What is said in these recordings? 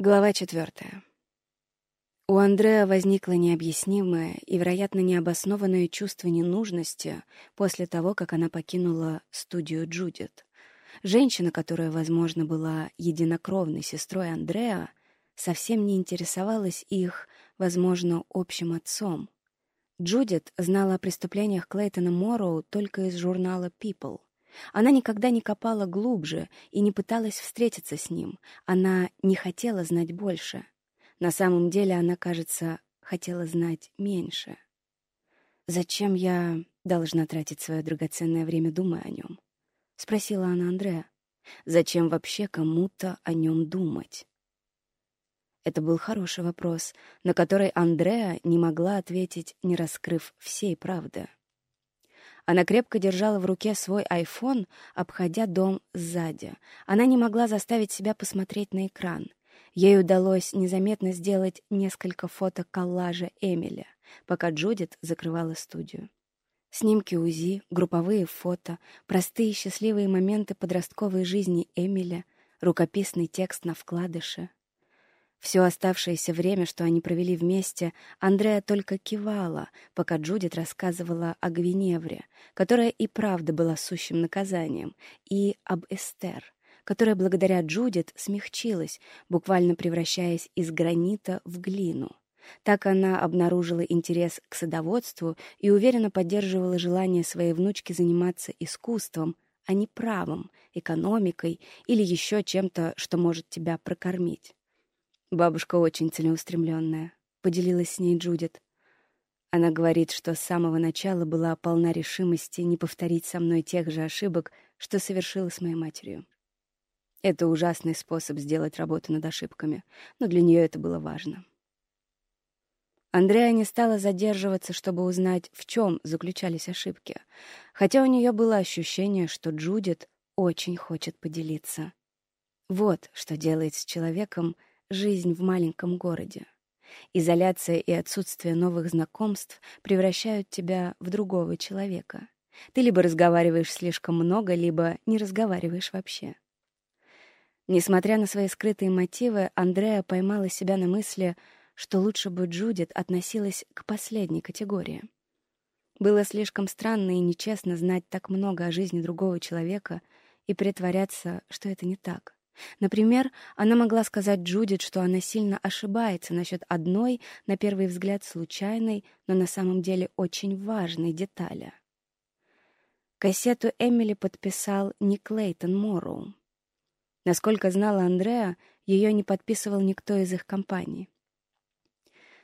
Глава четвертая. У Андреа возникло необъяснимое и, вероятно, необоснованное чувство ненужности после того, как она покинула студию Джудит. Женщина, которая, возможно, была единокровной сестрой Андреа, совсем не интересовалась их, возможно, общим отцом. Джудит знала о преступлениях Клейтона Морроу только из журнала People. Она никогда не копала глубже и не пыталась встретиться с ним. Она не хотела знать больше. На самом деле она, кажется, хотела знать меньше. «Зачем я должна тратить свое драгоценное время, думая о нем?» — спросила она Андрея. «Зачем вообще кому-то о нем думать?» Это был хороший вопрос, на который Андреа не могла ответить, не раскрыв всей правды. Она крепко держала в руке свой айфон, обходя дом сзади. Она не могла заставить себя посмотреть на экран. Ей удалось незаметно сделать несколько фото коллажа Эмили, пока Джудит закрывала студию. Снимки УЗИ, групповые фото, простые счастливые моменты подростковой жизни Эмили, рукописный текст на вкладыше — все оставшееся время, что они провели вместе, Андреа только кивала, пока Джудит рассказывала о Гвиневре, которая и правда была сущим наказанием, и об Эстер, которая благодаря Джудит смягчилась, буквально превращаясь из гранита в глину. Так она обнаружила интерес к садоводству и уверенно поддерживала желание своей внучки заниматься искусством, а не правом, экономикой или еще чем-то, что может тебя прокормить. Бабушка очень целеустремленная, поделилась с ней Джудит. Она говорит, что с самого начала была полна решимости не повторить со мной тех же ошибок, что совершила с моей матерью. Это ужасный способ сделать работу над ошибками, но для нее это было важно. Андрея не стала задерживаться, чтобы узнать, в чем заключались ошибки, хотя у нее было ощущение, что Джудит очень хочет поделиться. Вот что делает с человеком — жизнь в маленьком городе. Изоляция и отсутствие новых знакомств превращают тебя в другого человека. Ты либо разговариваешь слишком много, либо не разговариваешь вообще. Несмотря на свои скрытые мотивы, Андреа поймала себя на мысли, что лучше бы Джудит относилась к последней категории. Было слишком странно и нечестно знать так много о жизни другого человека и притворяться, что это не так. Например, она могла сказать Джудит, что она сильно ошибается насчет одной, на первый взгляд, случайной, но на самом деле очень важной детали. Кассету Эмили подписал не Клейтон Морроу. Насколько знала Андреа, ее не подписывал никто из их компаний.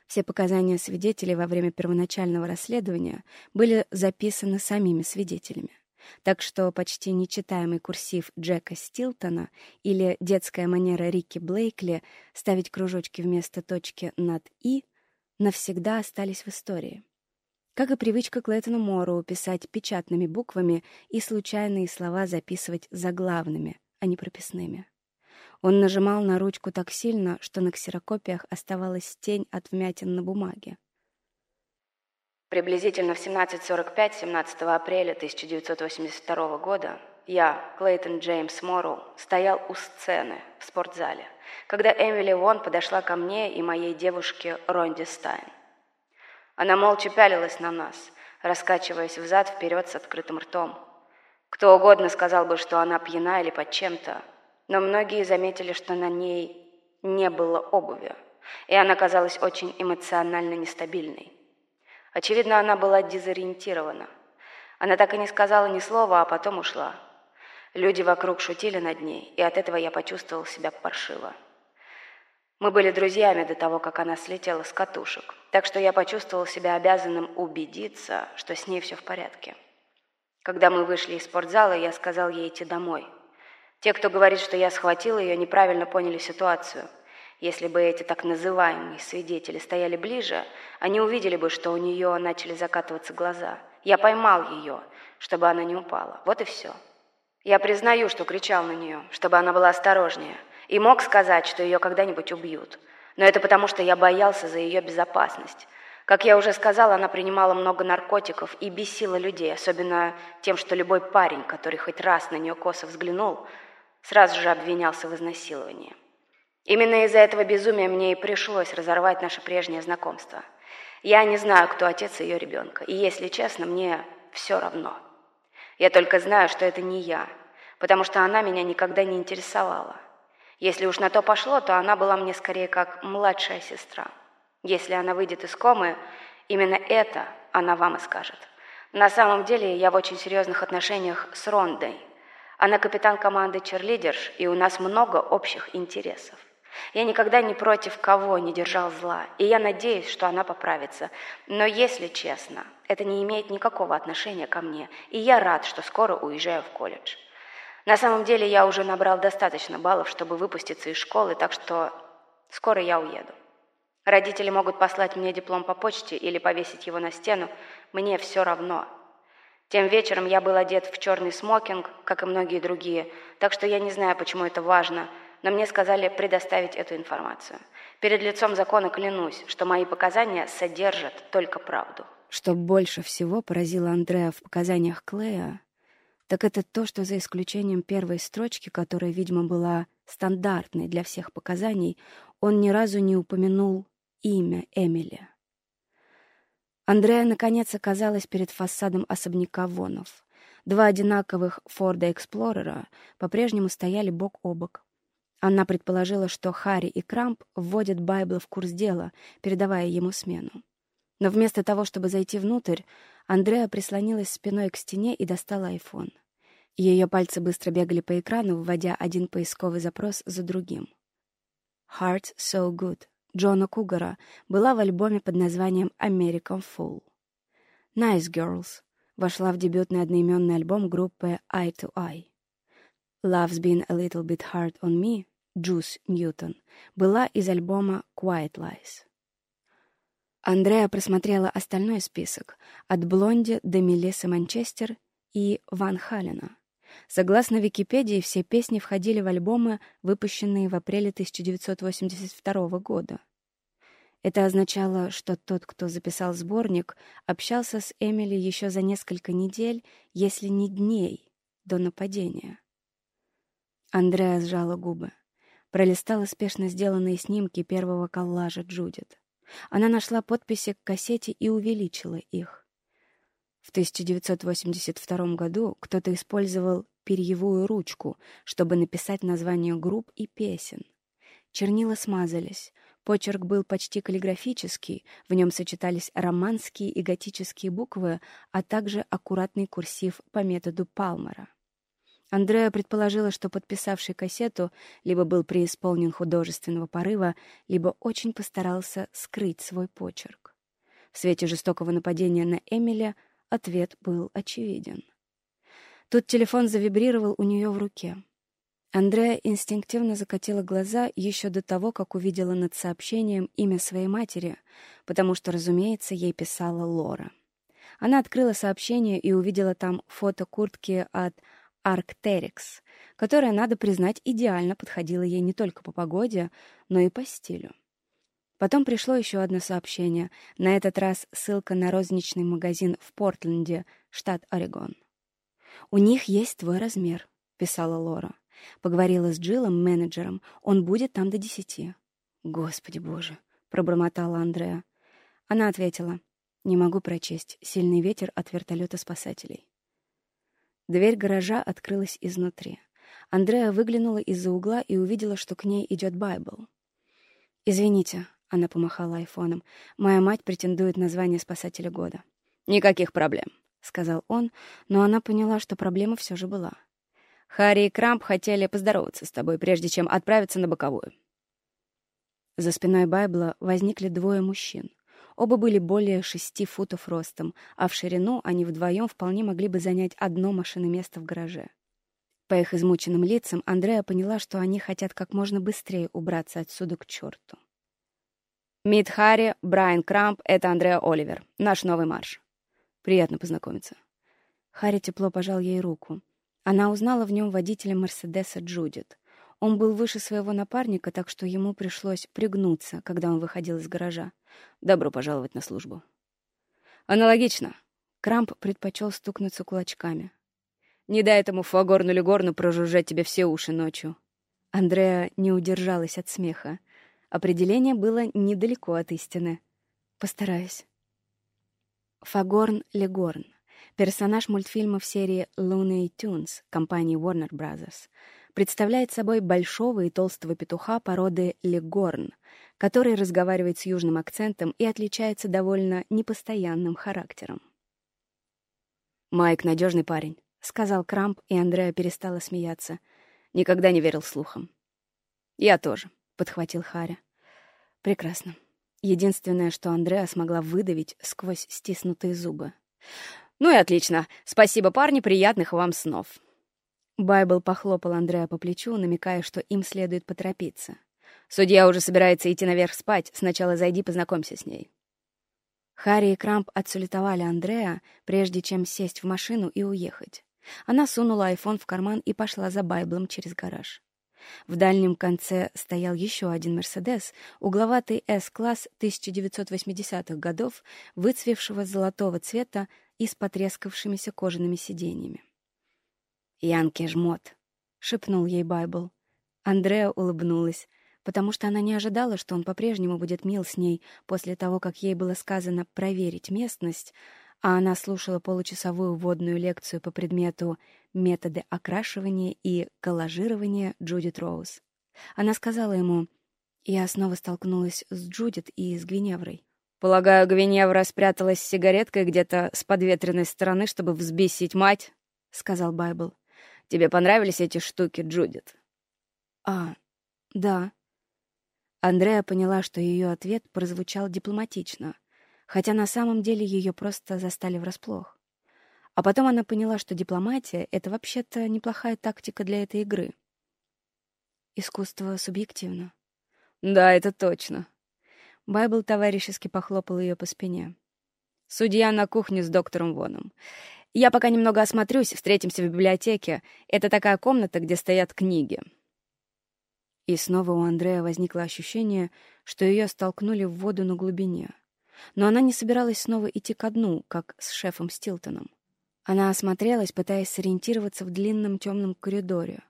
Все показания свидетелей во время первоначального расследования были записаны самими свидетелями. Так что почти нечитаемый курсив Джека Стилтона или детская манера Рикки Блейкли ставить кружочки вместо точки над «и» навсегда остались в истории. Как и привычка Клэттона Морроу писать печатными буквами и случайные слова записывать заглавными, а не прописными. Он нажимал на ручку так сильно, что на ксерокопиях оставалась тень от вмятин на бумаге. Приблизительно в 17.45 17 апреля 1982 года я, Клейтон Джеймс Морроу, стоял у сцены в спортзале, когда Эмили Вон подошла ко мне и моей девушке Ронди Стайн. Она молча пялилась на нас, раскачиваясь взад-вперед с открытым ртом. Кто угодно сказал бы, что она пьяна или под чем-то, но многие заметили, что на ней не было обуви, и она казалась очень эмоционально нестабильной. Очевидно, она была дезориентирована. Она так и не сказала ни слова, а потом ушла. Люди вокруг шутили над ней, и от этого я почувствовал себя паршиво. Мы были друзьями до того, как она слетела с катушек, так что я почувствовал себя обязанным убедиться, что с ней все в порядке. Когда мы вышли из спортзала, я сказал ей идти домой. Те, кто говорит, что я схватил ее, неправильно поняли ситуацию – если бы эти так называемые свидетели стояли ближе, они увидели бы, что у нее начали закатываться глаза. Я поймал ее, чтобы она не упала. Вот и все. Я признаю, что кричал на нее, чтобы она была осторожнее, и мог сказать, что ее когда-нибудь убьют. Но это потому, что я боялся за ее безопасность. Как я уже сказал, она принимала много наркотиков и бесила людей, особенно тем, что любой парень, который хоть раз на нее косо взглянул, сразу же обвинялся в изнасиловании. Именно из-за этого безумия мне и пришлось разорвать наше прежнее знакомство. Я не знаю, кто отец ее ребенка, и, если честно, мне все равно. Я только знаю, что это не я, потому что она меня никогда не интересовала. Если уж на то пошло, то она была мне скорее как младшая сестра. Если она выйдет из комы, именно это она вам и скажет. На самом деле я в очень серьезных отношениях с Рондой. Она капитан команды черлидерш, и у нас много общих интересов. Я никогда ни против кого не держал зла, и я надеюсь, что она поправится. Но если честно, это не имеет никакого отношения ко мне, и я рад, что скоро уезжаю в колледж. На самом деле я уже набрал достаточно баллов, чтобы выпуститься из школы, так что скоро я уеду. Родители могут послать мне диплом по почте или повесить его на стену, мне все равно. Тем вечером я был одет в черный смокинг, как и многие другие, так что я не знаю, почему это важно, но мне сказали предоставить эту информацию. Перед лицом закона клянусь, что мои показания содержат только правду. Что больше всего поразило Андрея в показаниях Клея, так это то, что за исключением первой строчки, которая, видимо, была стандартной для всех показаний, он ни разу не упомянул имя Эмили. Андрея, наконец, оказалась перед фасадом особняка Вонов. Два одинаковых Форда Эксплорера по-прежнему стояли бок о бок. Она предположила, что Харри и Крамп вводят Байбла в курс дела, передавая ему смену. Но вместо того, чтобы зайти внутрь, Андреа прислонилась спиной к стене и достала айфон. Ее пальцы быстро бегали по экрану, вводя один поисковый запрос за другим. «Heart So Good» Джона Кугара была в альбоме под названием «American Fool». «Nice Girls» вошла в дебютный одноименный альбом группы Eye to Eye. «Love's Been a Little Bit Hard on Me» Джуз Ньютон была из альбома Quiet Lies. Андреа просмотрела остальной список от Блонди до Мелиссы Манчестер и Ван Халена. Согласно Википедии, все песни входили в альбомы, выпущенные в апреле 1982 года. Это означало, что тот, кто записал сборник, общался с Эмили еще за несколько недель, если не дней, до нападения. Андреа сжала губы. Пролистала спешно сделанные снимки первого коллажа Джудит. Она нашла подписи к кассете и увеличила их. В 1982 году кто-то использовал перьевую ручку, чтобы написать название групп и песен. Чернила смазались, почерк был почти каллиграфический, в нем сочетались романские и готические буквы, а также аккуратный курсив по методу Палмера. Андреа предположила, что подписавший кассету либо был преисполнен художественного порыва, либо очень постарался скрыть свой почерк. В свете жестокого нападения на Эмиля ответ был очевиден. Тут телефон завибрировал у нее в руке. Андреа инстинктивно закатила глаза еще до того, как увидела над сообщением имя своей матери, потому что, разумеется, ей писала Лора. Она открыла сообщение и увидела там фото куртки от Арктерикс, которая, надо признать, идеально подходила ей не только по погоде, но и по стилю. Потом пришло еще одно сообщение, на этот раз ссылка на розничный магазин в Портленде, штат Орегон. «У них есть твой размер», — писала Лора. Поговорила с Джиллом, менеджером, он будет там до десяти. «Господи боже», — пробормотала Андреа. Она ответила, «Не могу прочесть. Сильный ветер от вертолета спасателей». Дверь гаража открылась изнутри. Андреа выглянула из-за угла и увидела, что к ней идет Байбл. «Извините», — она помахала айфоном, — «моя мать претендует на звание спасателя года». «Никаких проблем», — сказал он, но она поняла, что проблема все же была. «Харри и Крамп хотели поздороваться с тобой, прежде чем отправиться на боковую». За спиной Байбла возникли двое мужчин. Оба были более шести футов ростом, а в ширину они вдвоем вполне могли бы занять одно машиноместо в гараже. По их измученным лицам Андреа поняла, что они хотят как можно быстрее убраться отсюда к черту. «Мит Харри, Брайан Крамп — это Андреа Оливер, наш новый марш. Приятно познакомиться». Харри тепло пожал ей руку. Она узнала в нем водителя Мерседеса Джудит. Он был выше своего напарника, так что ему пришлось пригнуться, когда он выходил из гаража. Добро пожаловать на службу. Аналогично. Крамп предпочел стукнуться кулачками. Не дай этому Фагорну Легорну прожужжать тебе все уши ночью. Андреа не удержалась от смеха. Определение было недалеко от истины. Постараюсь. Фагорн Легорн. Персонаж мультфильмов серии Looney Tunes компании Warner Bros. Представляет собой большого и толстого петуха породы Легорн, который разговаривает с южным акцентом и отличается довольно непостоянным характером. «Майк — надежный парень», — сказал Крамп, и Андреа перестала смеяться — Никогда не верил слухам. «Я тоже», — подхватил Харя. «Прекрасно. Единственное, что Андреа смогла выдавить сквозь стиснутые зубы. «Ну и отлично. Спасибо, парни, приятных вам снов». Байбл похлопал Андреа по плечу, намекая, что им следует поторопиться. «Судья уже собирается идти наверх спать. Сначала зайди, познакомься с ней». Харри и Крамп отсулетовали Андреа, прежде чем сесть в машину и уехать. Она сунула айфон в карман и пошла за Байблом через гараж. В дальнем конце стоял еще один «Мерседес», угловатый С-класс 1980-х годов, выцвевшего золотого цвета и с потрескавшимися кожаными сиденьями. «Янки жмот», — шепнул ей Байбл. Андреа улыбнулась, потому что она не ожидала, что он по-прежнему будет мил с ней после того, как ей было сказано проверить местность, а она слушала получасовую вводную лекцию по предмету «Методы окрашивания и коллажирования Джудит Роуз». Она сказала ему, «Я снова столкнулась с Джудит и с Гвиневрой». «Полагаю, Гвиневра спряталась с сигареткой где-то с подветренной стороны, чтобы взбесить мать», — сказал Байбл. «Тебе понравились эти штуки, Джудит?» «А, да». Андреа поняла, что ее ответ прозвучал дипломатично — хотя на самом деле ее просто застали врасплох. А потом она поняла, что дипломатия — это вообще-то неплохая тактика для этой игры. Искусство субъективно. Да, это точно. Байбл товарищески похлопал ее по спине. Судья на кухне с доктором Воном. Я пока немного осмотрюсь, встретимся в библиотеке. Это такая комната, где стоят книги. И снова у Андрея возникло ощущение, что ее столкнули в воду на глубине — но она не собиралась снова идти ко дну, как с шефом Стилтоном. Она осмотрелась, пытаясь сориентироваться в длинном темном коридоре.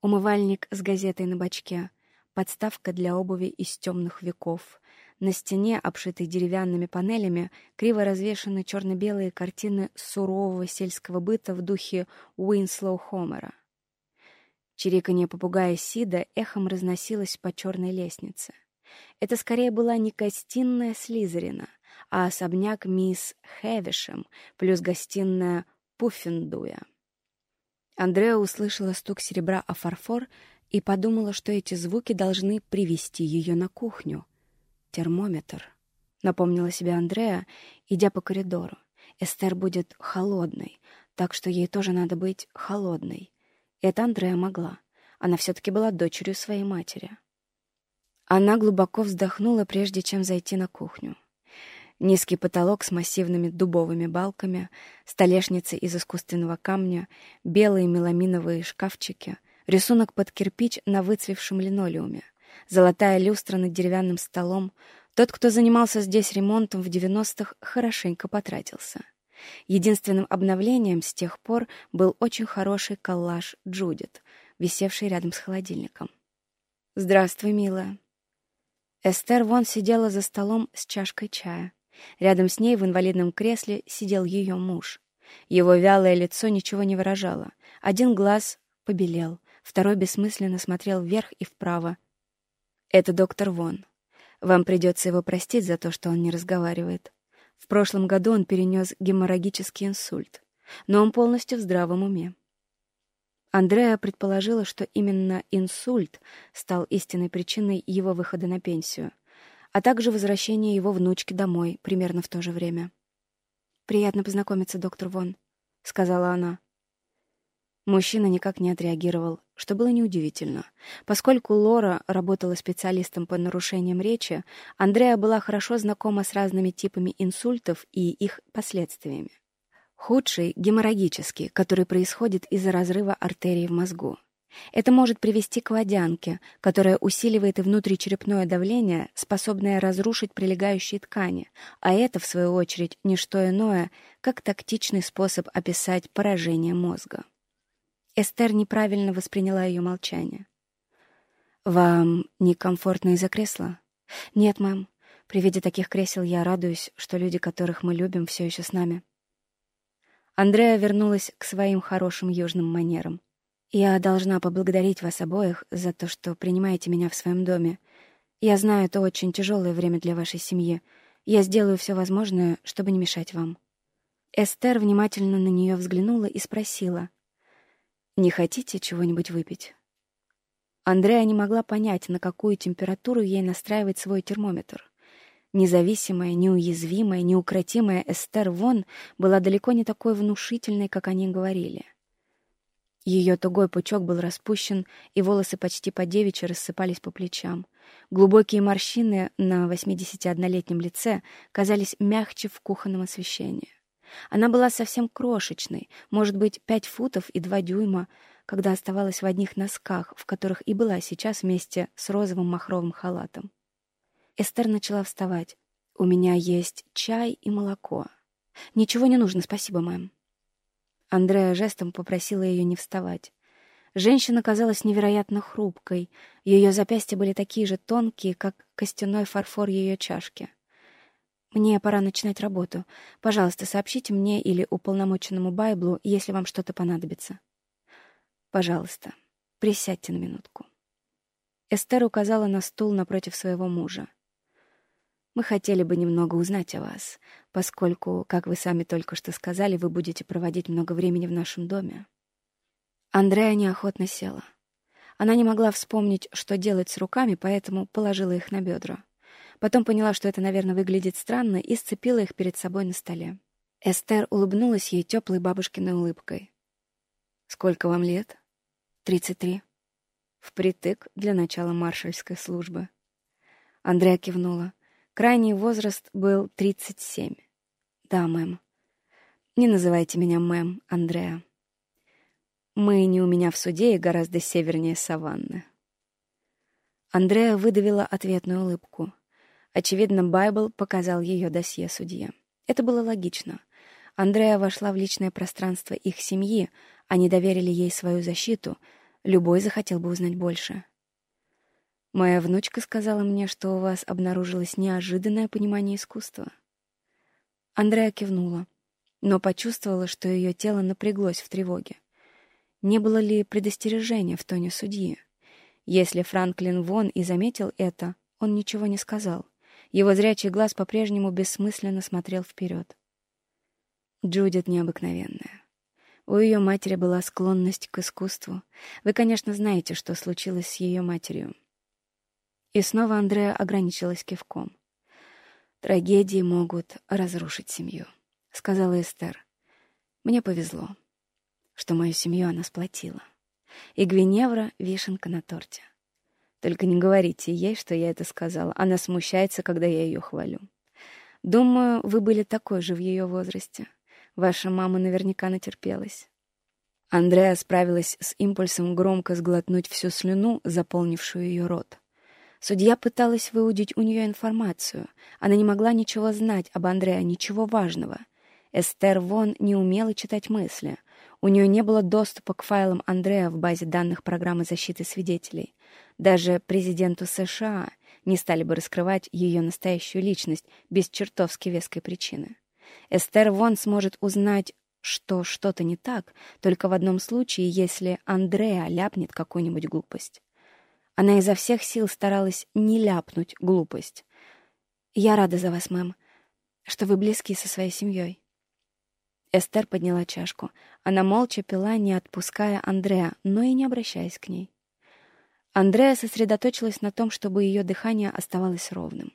Умывальник с газетой на бачке, подставка для обуви из темных веков. На стене, обшитой деревянными панелями, криво развешаны черно-белые картины сурового сельского быта в духе Уинслоу Хомера. Чириканье попугая Сида эхом разносилось по черной лестнице — это скорее была не гостиная Слизерина, а особняк мисс Хэвишем плюс гостиная Пуффендуя. Андреа услышала стук серебра о фарфор и подумала, что эти звуки должны привести ее на кухню. «Термометр», — напомнила себе Андреа, идя по коридору. «Эстер будет холодной, так что ей тоже надо быть холодной». Это Андреа могла. Она все-таки была дочерью своей матери. Она глубоко вздохнула, прежде чем зайти на кухню. Низкий потолок с массивными дубовыми балками, столешница из искусственного камня, белые меламиновые шкафчики, рисунок под кирпич на выцвевшем линолеуме, золотая люстра над деревянным столом. Тот, кто занимался здесь ремонтом в 90-х, хорошенько потратился. Единственным обновлением с тех пор был очень хороший коллаж Джудит, висевший рядом с холодильником. «Здравствуй, милая», Эстер вон сидела за столом с чашкой чая. Рядом с ней в инвалидном кресле сидел ее муж. Его вялое лицо ничего не выражало. Один глаз побелел, второй бессмысленно смотрел вверх и вправо. «Это доктор Вон. Вам придется его простить за то, что он не разговаривает. В прошлом году он перенес геморрагический инсульт, но он полностью в здравом уме. Андреа предположила, что именно инсульт стал истинной причиной его выхода на пенсию, а также возвращения его внучки домой примерно в то же время. «Приятно познакомиться, доктор Вон», — сказала она. Мужчина никак не отреагировал, что было неудивительно. Поскольку Лора работала специалистом по нарушениям речи, Андреа была хорошо знакома с разными типами инсультов и их последствиями. Худший — геморрагический, который происходит из-за разрыва артерии в мозгу. Это может привести к водянке, которая усиливает и внутричерепное давление, способное разрушить прилегающие ткани, а это, в свою очередь, не что иное, как тактичный способ описать поражение мозга. Эстер неправильно восприняла ее молчание. «Вам некомфортно из-за кресла?» «Нет, мэм. При виде таких кресел я радуюсь, что люди, которых мы любим, все еще с нами». Андреа вернулась к своим хорошим южным манерам. «Я должна поблагодарить вас обоих за то, что принимаете меня в своем доме. Я знаю, это очень тяжелое время для вашей семьи. Я сделаю все возможное, чтобы не мешать вам». Эстер внимательно на нее взглянула и спросила. «Не хотите чего-нибудь выпить?» Андреа не могла понять, на какую температуру ей настраивать свой термометр. Независимая, неуязвимая, неукротимая Эстер Вон была далеко не такой внушительной, как они говорили. Ее тугой пучок был распущен, и волосы почти по девичьи рассыпались по плечам. Глубокие морщины на 81-летнем лице казались мягче в кухонном освещении. Она была совсем крошечной, может быть, пять футов и два дюйма, когда оставалась в одних носках, в которых и была сейчас вместе с розовым махровым халатом. Эстер начала вставать. «У меня есть чай и молоко. Ничего не нужно, спасибо, мэм». Андреа жестом попросила ее не вставать. Женщина казалась невероятно хрупкой. Ее запястья были такие же тонкие, как костяной фарфор ее чашки. «Мне пора начинать работу. Пожалуйста, сообщите мне или уполномоченному Байблу, если вам что-то понадобится». «Пожалуйста, присядьте на минутку». Эстер указала на стул напротив своего мужа. Мы хотели бы немного узнать о вас, поскольку, как вы сами только что сказали, вы будете проводить много времени в нашем доме». Андрея неохотно села. Она не могла вспомнить, что делать с руками, поэтому положила их на бедра. Потом поняла, что это, наверное, выглядит странно, и сцепила их перед собой на столе. Эстер улыбнулась ей теплой бабушкиной улыбкой. «Сколько вам лет?» «Тридцать три». «Впритык для начала маршальской службы». Андрея кивнула. Крайний возраст был 37. Да, мэм. Не называйте меня мэм, Андреа. Мы не у меня в суде и гораздо севернее саванны. Андреа выдавила ответную улыбку. Очевидно, Байбл показал ее досье судье. Это было логично. Андреа вошла в личное пространство их семьи, они доверили ей свою защиту. Любой захотел бы узнать больше. Моя внучка сказала мне, что у вас обнаружилось неожиданное понимание искусства. Андреа кивнула, но почувствовала, что ее тело напряглось в тревоге. Не было ли предостережения в тоне судьи? Если Франклин Вон и заметил это, он ничего не сказал. Его зрячий глаз по-прежнему бессмысленно смотрел вперед. Джудит необыкновенная. У ее матери была склонность к искусству. Вы, конечно, знаете, что случилось с ее матерью. И снова Андреа ограничилась кивком. «Трагедии могут разрушить семью», — сказала Эстер. «Мне повезло, что мою семью она сплотила. И Гвиневра — вишенка на торте. Только не говорите ей, что я это сказала. Она смущается, когда я ее хвалю. Думаю, вы были такой же в ее возрасте. Ваша мама наверняка натерпелась». Андреа справилась с импульсом громко сглотнуть всю слюну, заполнившую ее рот. Судья пыталась выудить у нее информацию. Она не могла ничего знать об Андреа, ничего важного. Эстер Вон не умела читать мысли. У нее не было доступа к файлам Андреа в базе данных программы защиты свидетелей. Даже президенту США не стали бы раскрывать ее настоящую личность без чертовски веской причины. Эстер Вон сможет узнать, что что-то не так, только в одном случае, если Андреа ляпнет какую-нибудь глупость. Она изо всех сил старалась не ляпнуть глупость. «Я рада за вас, мэм, что вы близки со своей семьей». Эстер подняла чашку. Она молча пила, не отпуская Андреа, но и не обращаясь к ней. Андреа сосредоточилась на том, чтобы ее дыхание оставалось ровным.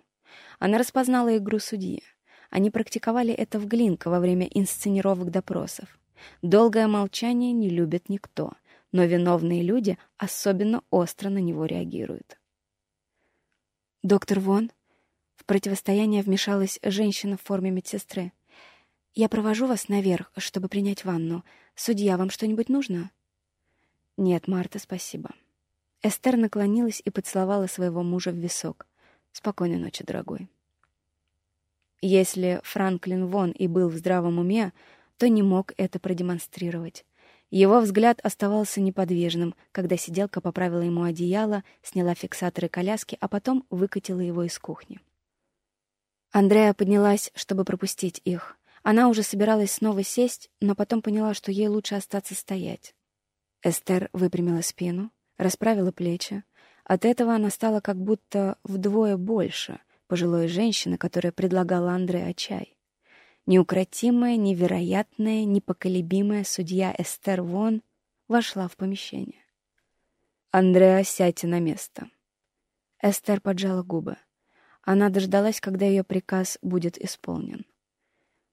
Она распознала игру судьи. Они практиковали это в Глинко во время инсценировок допросов. Долгое молчание не любит никто — но виновные люди особенно остро на него реагируют. «Доктор Вон?» В противостояние вмешалась женщина в форме медсестры. «Я провожу вас наверх, чтобы принять ванну. Судья, вам что-нибудь нужно?» «Нет, Марта, спасибо». Эстер наклонилась и поцеловала своего мужа в висок. «Спокойной ночи, дорогой». Если Франклин Вон и был в здравом уме, то не мог это продемонстрировать. Его взгляд оставался неподвижным, когда сиделка поправила ему одеяло, сняла фиксаторы коляски, а потом выкатила его из кухни. Андреа поднялась, чтобы пропустить их. Она уже собиралась снова сесть, но потом поняла, что ей лучше остаться стоять. Эстер выпрямила спину, расправила плечи. От этого она стала как будто вдвое больше пожилой женщины, которая предлагала Андреа чай. Неукротимая, невероятная, непоколебимая судья Эстер Вон вошла в помещение. «Андреа, сядьте на место». Эстер поджала губы. Она дождалась, когда ее приказ будет исполнен.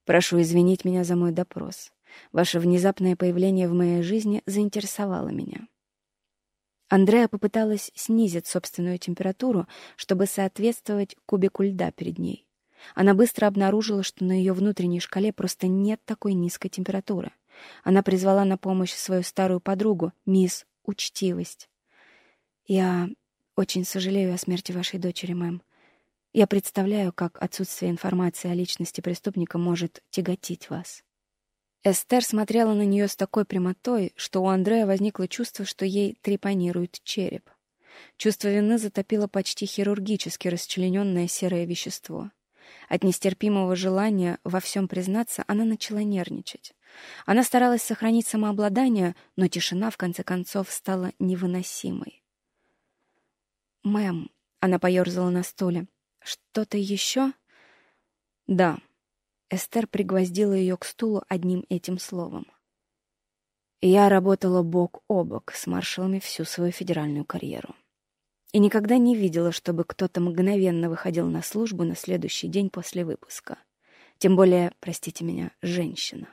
«Прошу извинить меня за мой допрос. Ваше внезапное появление в моей жизни заинтересовало меня». Андреа попыталась снизить собственную температуру, чтобы соответствовать кубику льда перед ней. Она быстро обнаружила, что на ее внутренней шкале просто нет такой низкой температуры. Она призвала на помощь свою старую подругу, мисс Учтивость. «Я очень сожалею о смерти вашей дочери, мэм. Я представляю, как отсутствие информации о личности преступника может тяготить вас». Эстер смотрела на нее с такой прямотой, что у Андрея возникло чувство, что ей трепанирует череп. Чувство вины затопило почти хирургически расчлененное серое вещество. От нестерпимого желания во всем признаться она начала нервничать. Она старалась сохранить самообладание, но тишина, в конце концов, стала невыносимой. «Мэм», — она поерзала на стуле, — «что-то еще?» «Да». Эстер пригвоздила ее к стулу одним этим словом. Я работала бок о бок с маршалами всю свою федеральную карьеру и никогда не видела, чтобы кто-то мгновенно выходил на службу на следующий день после выпуска. Тем более, простите меня, женщина.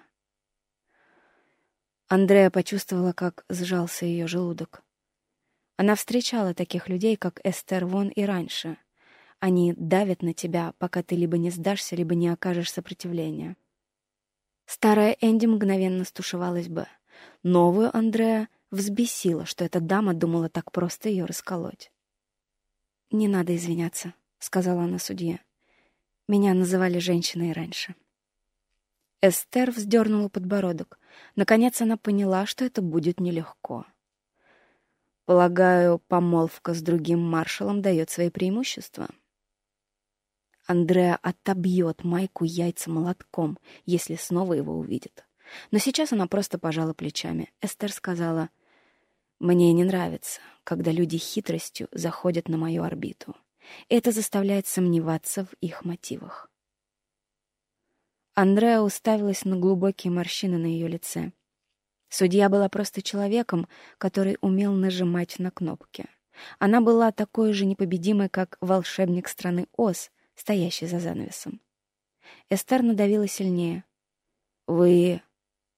Андреа почувствовала, как сжался ее желудок. Она встречала таких людей, как Эстер Вон и раньше. Они давят на тебя, пока ты либо не сдашься, либо не окажешь сопротивления. Старая Энди мгновенно стушевалась бы. Новую Андреа взбесила, что эта дама думала так просто ее расколоть. «Не надо извиняться», — сказала она судье. «Меня называли женщиной раньше». Эстер вздернула подбородок. Наконец она поняла, что это будет нелегко. «Полагаю, помолвка с другим маршалом дает свои преимущества». Андреа отобьет Майку яйца молотком, если снова его увидит. Но сейчас она просто пожала плечами. Эстер сказала, «Мне не нравится, когда люди хитростью заходят на мою орбиту. Это заставляет сомневаться в их мотивах. Андреа уставилась на глубокие морщины на ее лице. Судья была просто человеком, который умел нажимать на кнопки. Она была такой же непобедимой, как волшебник страны Оз, стоящий за занавесом. Эстер надавила сильнее. «Вы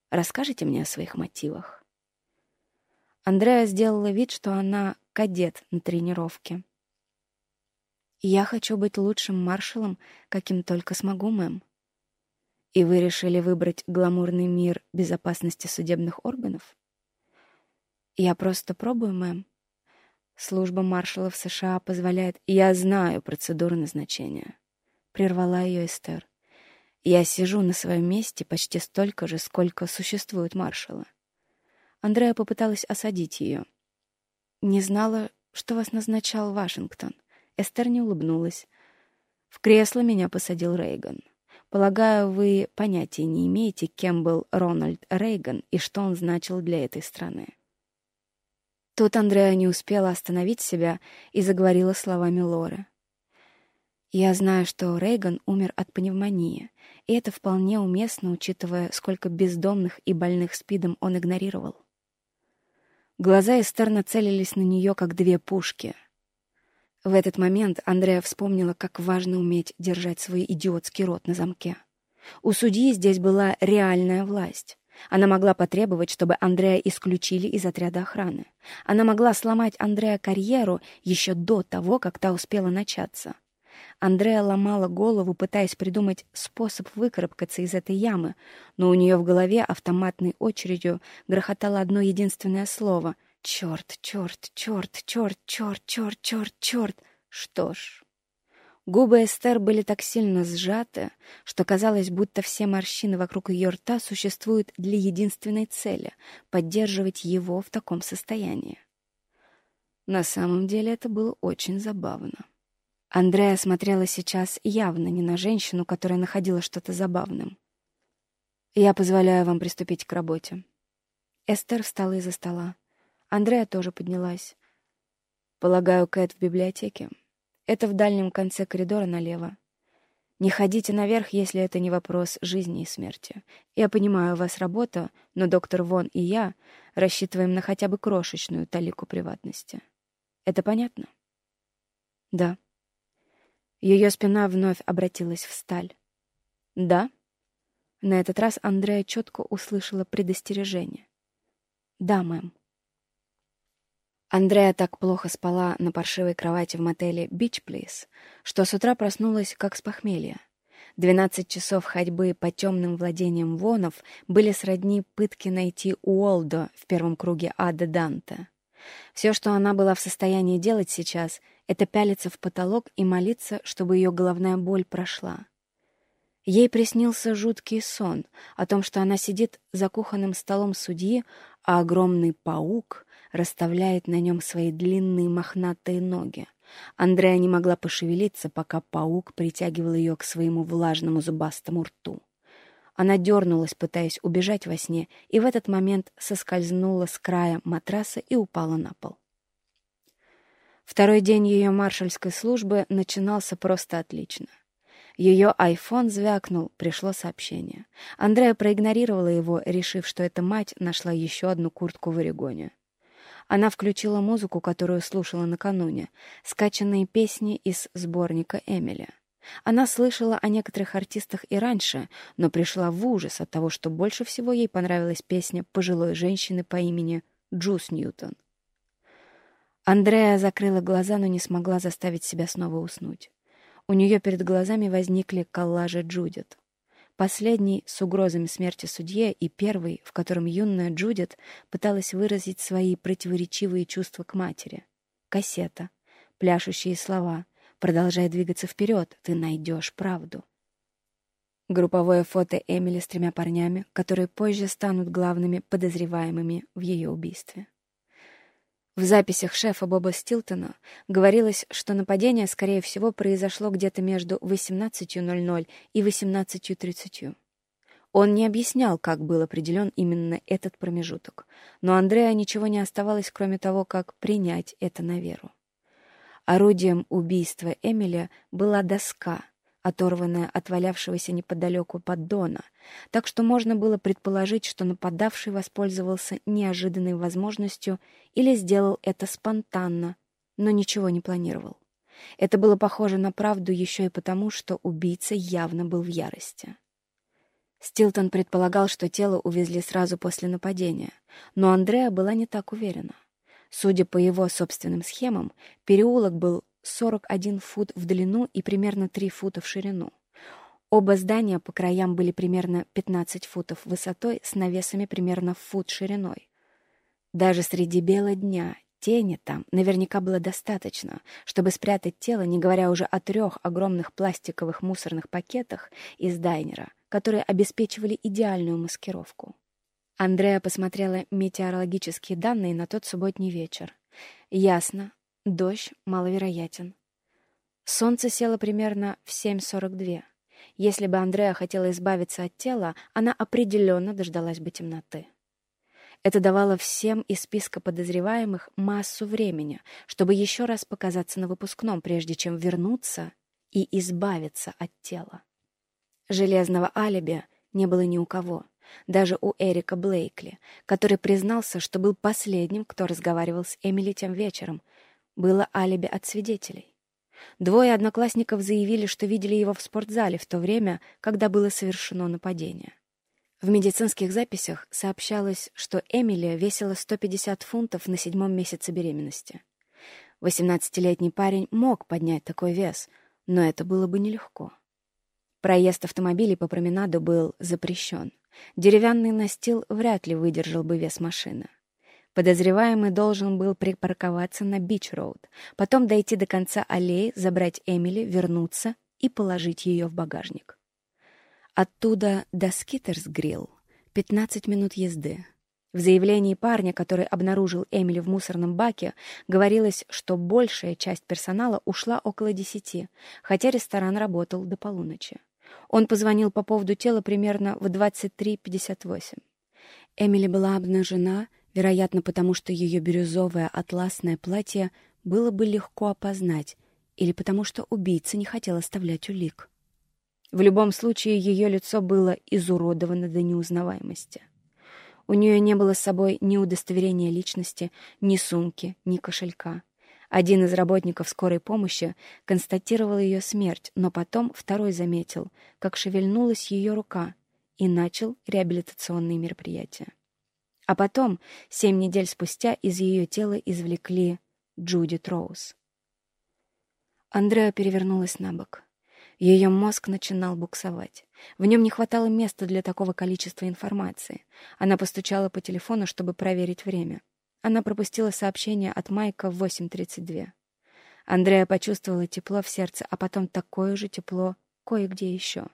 расскажете мне о своих мотивах?» Андреа сделала вид, что она кадет на тренировке. «Я хочу быть лучшим маршалом, каким только смогу, мэм». «И вы решили выбрать гламурный мир безопасности судебных органов?» «Я просто пробую, мэм. Служба маршалов США позволяет...» «Я знаю процедуру назначения», — прервала ее Эстер. «Я сижу на своем месте почти столько же, сколько существуют маршалы. Андреа попыталась осадить ее. «Не знала, что вас назначал Вашингтон». Эстер не улыбнулась. «В кресло меня посадил Рейган. Полагаю, вы понятия не имеете, кем был Рональд Рейган и что он значил для этой страны». Тут Андреа не успела остановить себя и заговорила словами Лоры. «Я знаю, что Рейган умер от пневмонии, и это вполне уместно, учитывая, сколько бездомных и больных СПИДом он игнорировал. Глаза Эстер нацелились на нее, как две пушки. В этот момент Андрея вспомнила, как важно уметь держать свой идиотский рот на замке. У судьи здесь была реальная власть. Она могла потребовать, чтобы Андрея исключили из отряда охраны. Она могла сломать Андрея карьеру еще до того, как та успела начаться. Андрея ломала голову, пытаясь придумать способ выкарабкаться из этой ямы, но у нее в голове автоматной очередью грохотало одно единственное слово — «Черт, черт, черт, черт, черт, черт, черт, черт». Что ж, Губы Эстер были так сильно сжаты, что казалось, будто все морщины вокруг ее рта существуют для единственной цели — поддерживать его в таком состоянии. На самом деле это было очень забавно. Андрея смотрела сейчас явно не на женщину, которая находила что-то забавным. «Я позволяю вам приступить к работе». Эстер встала из-за стола. Андрея тоже поднялась. «Полагаю, Кэт в библиотеке. Это в дальнем конце коридора налево. Не ходите наверх, если это не вопрос жизни и смерти. Я понимаю, у вас работа, но доктор Вон и я рассчитываем на хотя бы крошечную талику приватности». Это понятно? Да. Ее спина вновь обратилась в сталь. Да. На этот раз Андрея четко услышала предостережение. Да, мэм. Андрея так плохо спала на паршивой кровати в мотеле «Бич Плейс», что с утра проснулась как с похмелья. Двенадцать часов ходьбы по темным владениям Вонов были сродни пытке найти Уолдо в первом круге Ада Данте. Все, что она была в состоянии делать сейчас, это пялиться в потолок и молиться, чтобы ее головная боль прошла. Ей приснился жуткий сон о том, что она сидит за кухонным столом судьи, а огромный паук расставляет на нем свои длинные мохнатые ноги. Андрея не могла пошевелиться, пока паук притягивал ее к своему влажному зубастому рту. Она дернулась, пытаясь убежать во сне, и в этот момент соскользнула с края матраса и упала на пол. Второй день ее маршальской службы начинался просто отлично. Ее айфон звякнул, пришло сообщение. Андрея проигнорировала его, решив, что эта мать нашла еще одну куртку в Орегоне. Она включила музыку, которую слушала накануне, скачанные песни из сборника Эмиля. Она слышала о некоторых артистах и раньше, но пришла в ужас от того, что больше всего ей понравилась песня пожилой женщины по имени Джус Ньютон. Андреа закрыла глаза, но не смогла заставить себя снова уснуть. У нее перед глазами возникли коллажи Джудит. Последний с угрозами смерти судье и первый, в котором юная Джудит пыталась выразить свои противоречивые чувства к матери. Кассета, пляшущие слова — Продолжай двигаться вперед, ты найдешь правду. Групповое фото Эмили с тремя парнями, которые позже станут главными подозреваемыми в ее убийстве. В записях шефа Боба Стилтона говорилось, что нападение, скорее всего, произошло где-то между 18.00 и 18.30. Он не объяснял, как был определен именно этот промежуток, но Андреа ничего не оставалось, кроме того, как принять это на веру. Орудием убийства Эмиля была доска, оторванная от валявшегося неподалеку поддона, так что можно было предположить, что нападавший воспользовался неожиданной возможностью или сделал это спонтанно, но ничего не планировал. Это было похоже на правду еще и потому, что убийца явно был в ярости. Стилтон предполагал, что тело увезли сразу после нападения, но Андреа была не так уверена. Судя по его собственным схемам, переулок был 41 фут в длину и примерно 3 фута в ширину. Оба здания по краям были примерно 15 футов высотой с навесами примерно фут шириной. Даже среди бела дня тени там наверняка было достаточно, чтобы спрятать тело, не говоря уже о трех огромных пластиковых мусорных пакетах из дайнера, которые обеспечивали идеальную маскировку. Андреа посмотрела метеорологические данные на тот субботний вечер. Ясно, дождь маловероятен. Солнце село примерно в 7.42. Если бы Андреа хотела избавиться от тела, она определенно дождалась бы темноты. Это давало всем из списка подозреваемых массу времени, чтобы еще раз показаться на выпускном, прежде чем вернуться и избавиться от тела. Железного алиби не было ни у кого — даже у Эрика Блейкли, который признался, что был последним, кто разговаривал с Эмили тем вечером. Было алиби от свидетелей. Двое одноклассников заявили, что видели его в спортзале в то время, когда было совершено нападение. В медицинских записях сообщалось, что Эмили весила 150 фунтов на седьмом месяце беременности. 18-летний парень мог поднять такой вес, но это было бы нелегко. Проезд автомобилей по променаду был запрещен. Деревянный настил вряд ли выдержал бы вес машины. Подозреваемый должен был припарковаться на Бич-роуд, потом дойти до конца аллеи, забрать Эмили, вернуться и положить ее в багажник. Оттуда до Скиттерс-Грилл 15 минут езды. В заявлении парня, который обнаружил Эмили в мусорном баке, говорилось, что большая часть персонала ушла около десяти, хотя ресторан работал до полуночи. Он позвонил по поводу тела примерно в 23.58. Эмили была обнажена, вероятно, потому что ее бирюзовое атласное платье было бы легко опознать, или потому что убийца не хотел оставлять улик. В любом случае, ее лицо было изуродовано до неузнаваемости. У нее не было с собой ни удостоверения личности, ни сумки, ни кошелька. Один из работников скорой помощи констатировал ее смерть, но потом второй заметил, как шевельнулась ее рука, и начал реабилитационные мероприятия. А потом, семь недель спустя, из ее тела извлекли Джудит Роуз. Андреа перевернулась на бок. Ее мозг начинал буксовать. В нем не хватало места для такого количества информации. Она постучала по телефону, чтобы проверить время. Она пропустила сообщение от Майка в 8.32. Андреа почувствовала тепло в сердце, а потом такое же тепло кое-где еще.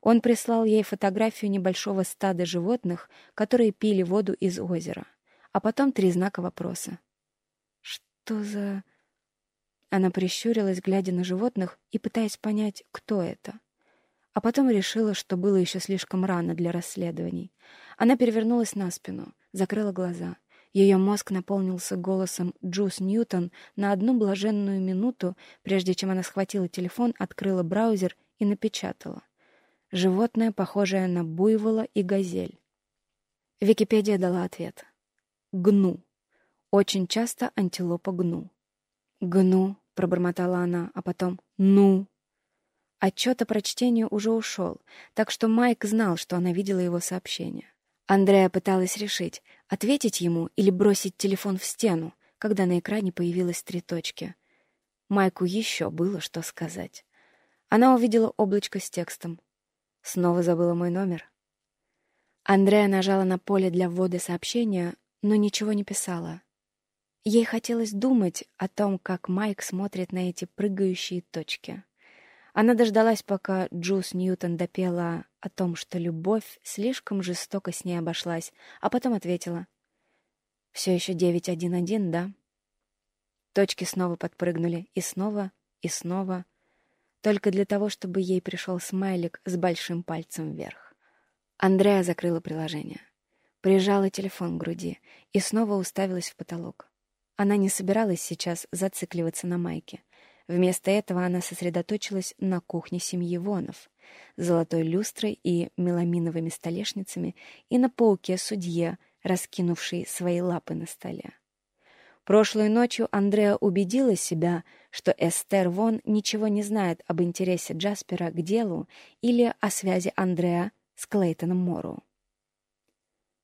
Он прислал ей фотографию небольшого стада животных, которые пили воду из озера, а потом три знака вопроса. «Что за...» Она прищурилась, глядя на животных и пытаясь понять, кто это. А потом решила, что было еще слишком рано для расследований. Она перевернулась на спину, закрыла глаза. Ее мозг наполнился голосом Джус Ньютон на одну блаженную минуту, прежде чем она схватила телефон, открыла браузер и напечатала — Животное, похожее на буйвола и газель. Википедия дала ответ. Гну. Очень часто антилопа гну. «Гну», — пробормотала она, а потом «ну». Отчет о прочтении уже ушел, так что Майк знал, что она видела его сообщение. Андрея пыталась решить, ответить ему или бросить телефон в стену, когда на экране появилось три точки. Майку еще было что сказать. Она увидела облачко с текстом. Снова забыла мой номер. Андрея нажала на поле для ввода сообщения, но ничего не писала. Ей хотелось думать о том, как Майк смотрит на эти прыгающие точки. Она дождалась, пока Джус Ньютон допела о том, что любовь слишком жестоко с ней обошлась, а потом ответила. «Все еще 911, да?» Точки снова подпрыгнули, и снова, и снова — только для того, чтобы ей пришел смайлик с большим пальцем вверх. Андреа закрыла приложение, прижала телефон к груди и снова уставилась в потолок. Она не собиралась сейчас зацикливаться на майке. Вместо этого она сосредоточилась на кухне семьи Вонов, золотой люстрой и меламиновыми столешницами и на пауке-судье, раскинувшей свои лапы на столе. Прошлой ночью Андреа убедила себя, что Эстер Вон ничего не знает об интересе Джаспера к делу или о связи Андреа с Клейтоном Мору.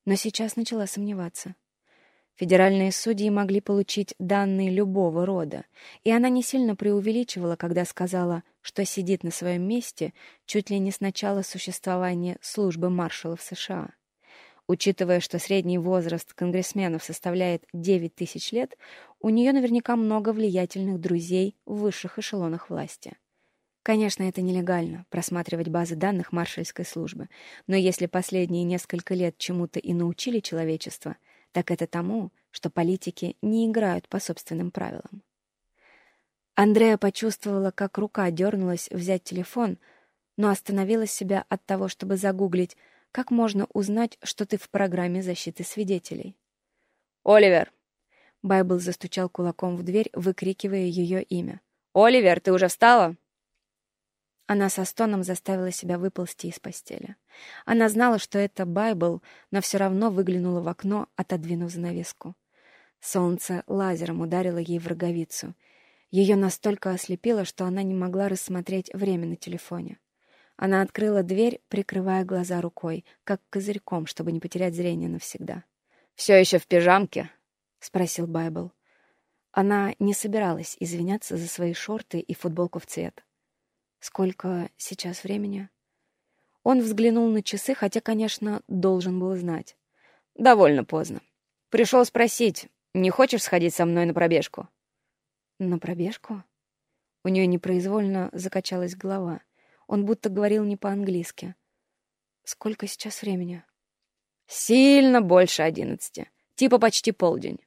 Но сейчас начала сомневаться. Федеральные судьи могли получить данные любого рода, и она не сильно преувеличивала, когда сказала, что сидит на своем месте чуть ли не с начала существования службы маршалов США. Учитывая, что средний возраст конгрессменов составляет 9 тысяч лет, у нее наверняка много влиятельных друзей в высших эшелонах власти. Конечно, это нелегально — просматривать базы данных маршальской службы, но если последние несколько лет чему-то и научили человечество, так это тому, что политики не играют по собственным правилам. Андрея почувствовала, как рука дернулась взять телефон, но остановила себя от того, чтобы загуглить — как можно узнать, что ты в программе защиты свидетелей? «Оливер!» Байбл застучал кулаком в дверь, выкрикивая ее имя. «Оливер, ты уже встала?» Она со стоном заставила себя выползти из постели. Она знала, что это Байбл, но все равно выглянула в окно, отодвинув занавеску. Солнце лазером ударило ей в роговицу. Ее настолько ослепило, что она не могла рассмотреть время на телефоне. Она открыла дверь, прикрывая глаза рукой, как козырьком, чтобы не потерять зрение навсегда. «Все еще в пижамке?» — спросил Байбл. Она не собиралась извиняться за свои шорты и футболку в цвет. «Сколько сейчас времени?» Он взглянул на часы, хотя, конечно, должен был знать. «Довольно поздно. Пришел спросить, не хочешь сходить со мной на пробежку?» «На пробежку?» У нее непроизвольно закачалась голова. Он будто говорил не по-английски. «Сколько сейчас времени?» «Сильно больше одиннадцати. Типа почти полдень».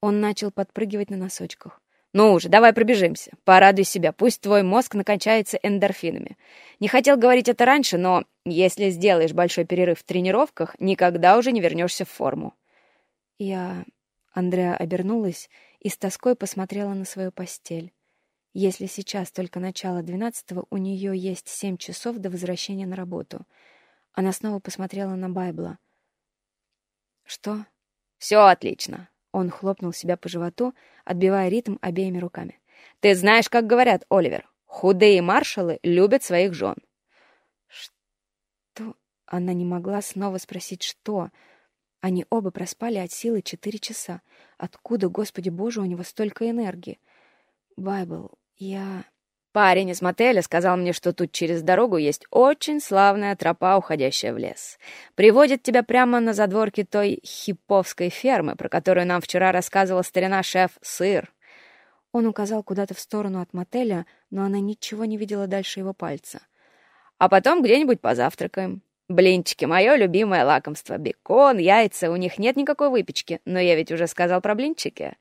Он начал подпрыгивать на носочках. «Ну уже, давай пробежимся. Порадуй себя. Пусть твой мозг накачается эндорфинами. Не хотел говорить это раньше, но если сделаешь большой перерыв в тренировках, никогда уже не вернешься в форму». Я... Андреа обернулась и с тоской посмотрела на свою постель. Если сейчас только начало двенадцатого, у нее есть семь часов до возвращения на работу. Она снова посмотрела на Байбла. «Что?» «Все отлично», он хлопнул себя по животу, отбивая ритм обеими руками. «Ты знаешь, как говорят, Оливер, худые маршалы любят своих жен». «Что?» Она не могла снова спросить «что?». Они оба проспали от силы четыре часа. Откуда, Господи Боже, у него столько энергии? Байбл, я... Парень из мотеля сказал мне, что тут через дорогу есть очень славная тропа, уходящая в лес. Приводит тебя прямо на задворки той хиповской фермы, про которую нам вчера рассказывал старина-шеф Сыр. Он указал куда-то в сторону от мотеля, но она ничего не видела дальше его пальца. А потом где-нибудь позавтракаем. Блинчики — мое любимое лакомство. Бекон, яйца, у них нет никакой выпечки, но я ведь уже сказал про блинчики.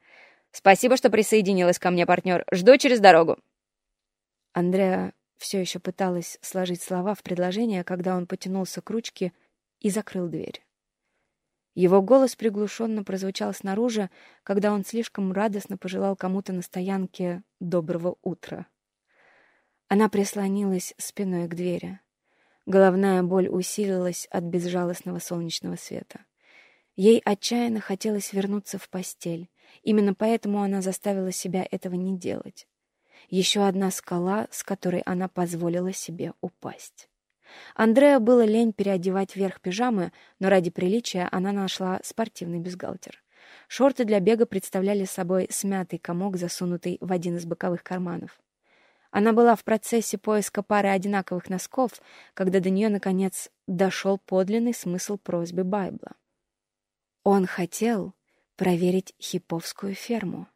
Спасибо, что присоединилась ко мне, партнер. Жду через дорогу. Андреа все еще пыталась сложить слова в предложение, когда он потянулся к ручке и закрыл дверь. Его голос приглушенно прозвучал снаружи, когда он слишком радостно пожелал кому-то на стоянке «доброго утра». Она прислонилась спиной к двери. Головная боль усилилась от безжалостного солнечного света. Ей отчаянно хотелось вернуться в постель. Именно поэтому она заставила себя этого не делать. Еще одна скала, с которой она позволила себе упасть. Андреа было лень переодевать верх пижамы, но ради приличия она нашла спортивный бюстгальтер. Шорты для бега представляли собой смятый комок, засунутый в один из боковых карманов. Она была в процессе поиска пары одинаковых носков, когда до нее, наконец, дошел подлинный смысл просьбы Байбла. Он хотел проверить хиповскую ферму.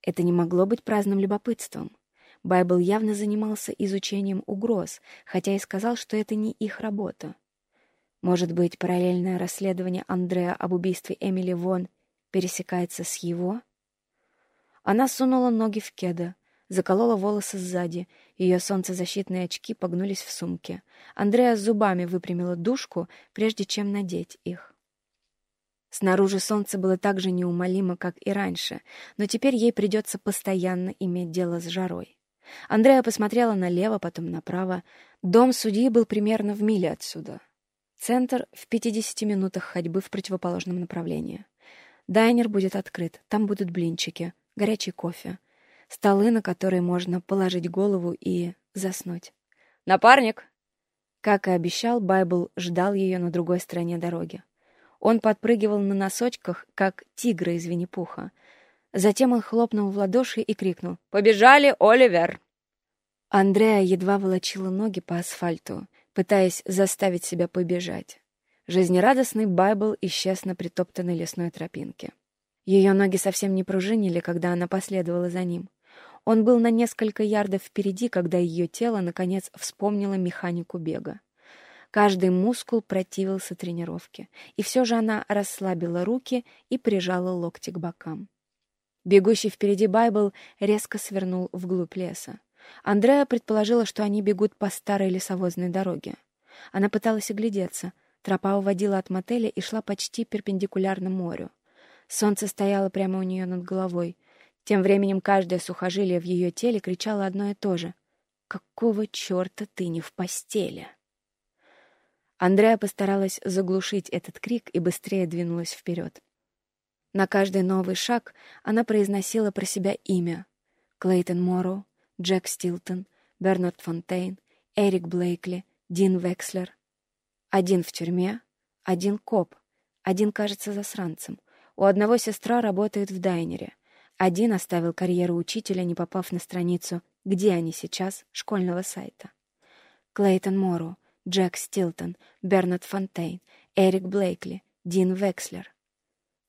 Это не могло быть праздным любопытством. Байбл явно занимался изучением угроз, хотя и сказал, что это не их работа. Может быть, параллельное расследование Андреа об убийстве Эмили Вон пересекается с его? Она сунула ноги в кеда, заколола волосы сзади, ее солнцезащитные очки погнулись в сумке. Андреа зубами выпрямила дужку, прежде чем надеть их. Снаружи солнце было так же неумолимо, как и раньше, но теперь ей придется постоянно иметь дело с жарой. Андреа посмотрела налево, потом направо. Дом судьи был примерно в миле отсюда. Центр в 50 минутах ходьбы в противоположном направлении. Дайнер будет открыт, там будут блинчики, горячий кофе, столы, на которые можно положить голову и заснуть. «Напарник!» Как и обещал, Байбл ждал ее на другой стороне дороги. Он подпрыгивал на носочках, как тигр из Винни-Пуха — Затем он хлопнул в ладоши и крикнул «Побежали, Оливер!». Андреа едва волочила ноги по асфальту, пытаясь заставить себя побежать. Жизнерадостный Байбл исчез на притоптанной лесной тропинке. Ее ноги совсем не пружинили, когда она последовала за ним. Он был на несколько ярдов впереди, когда ее тело, наконец, вспомнило механику бега. Каждый мускул противился тренировке, и все же она расслабила руки и прижала локти к бокам. Бегущий впереди Байбл резко свернул вглубь леса. Андреа предположила, что они бегут по старой лесовозной дороге. Она пыталась оглядеться. Тропа уводила от мотеля и шла почти перпендикулярно морю. Солнце стояло прямо у нее над головой. Тем временем каждое сухожилие в ее теле кричало одно и то же. «Какого черта ты не в постели?» Андреа постаралась заглушить этот крик и быстрее двинулась вперед. На каждый новый шаг она произносила про себя имя. Клейтон Морроу, Джек Стилтон, Бернард Фонтейн, Эрик Блейкли, Дин Векслер. Один в тюрьме, один коп, один, кажется, засранцем. У одного сестра работает в дайнере. Один оставил карьеру учителя, не попав на страницу «Где они сейчас?» школьного сайта. Клейтон Морроу, Джек Стилтон, Бернард Фонтейн, Эрик Блейкли, Дин Векслер.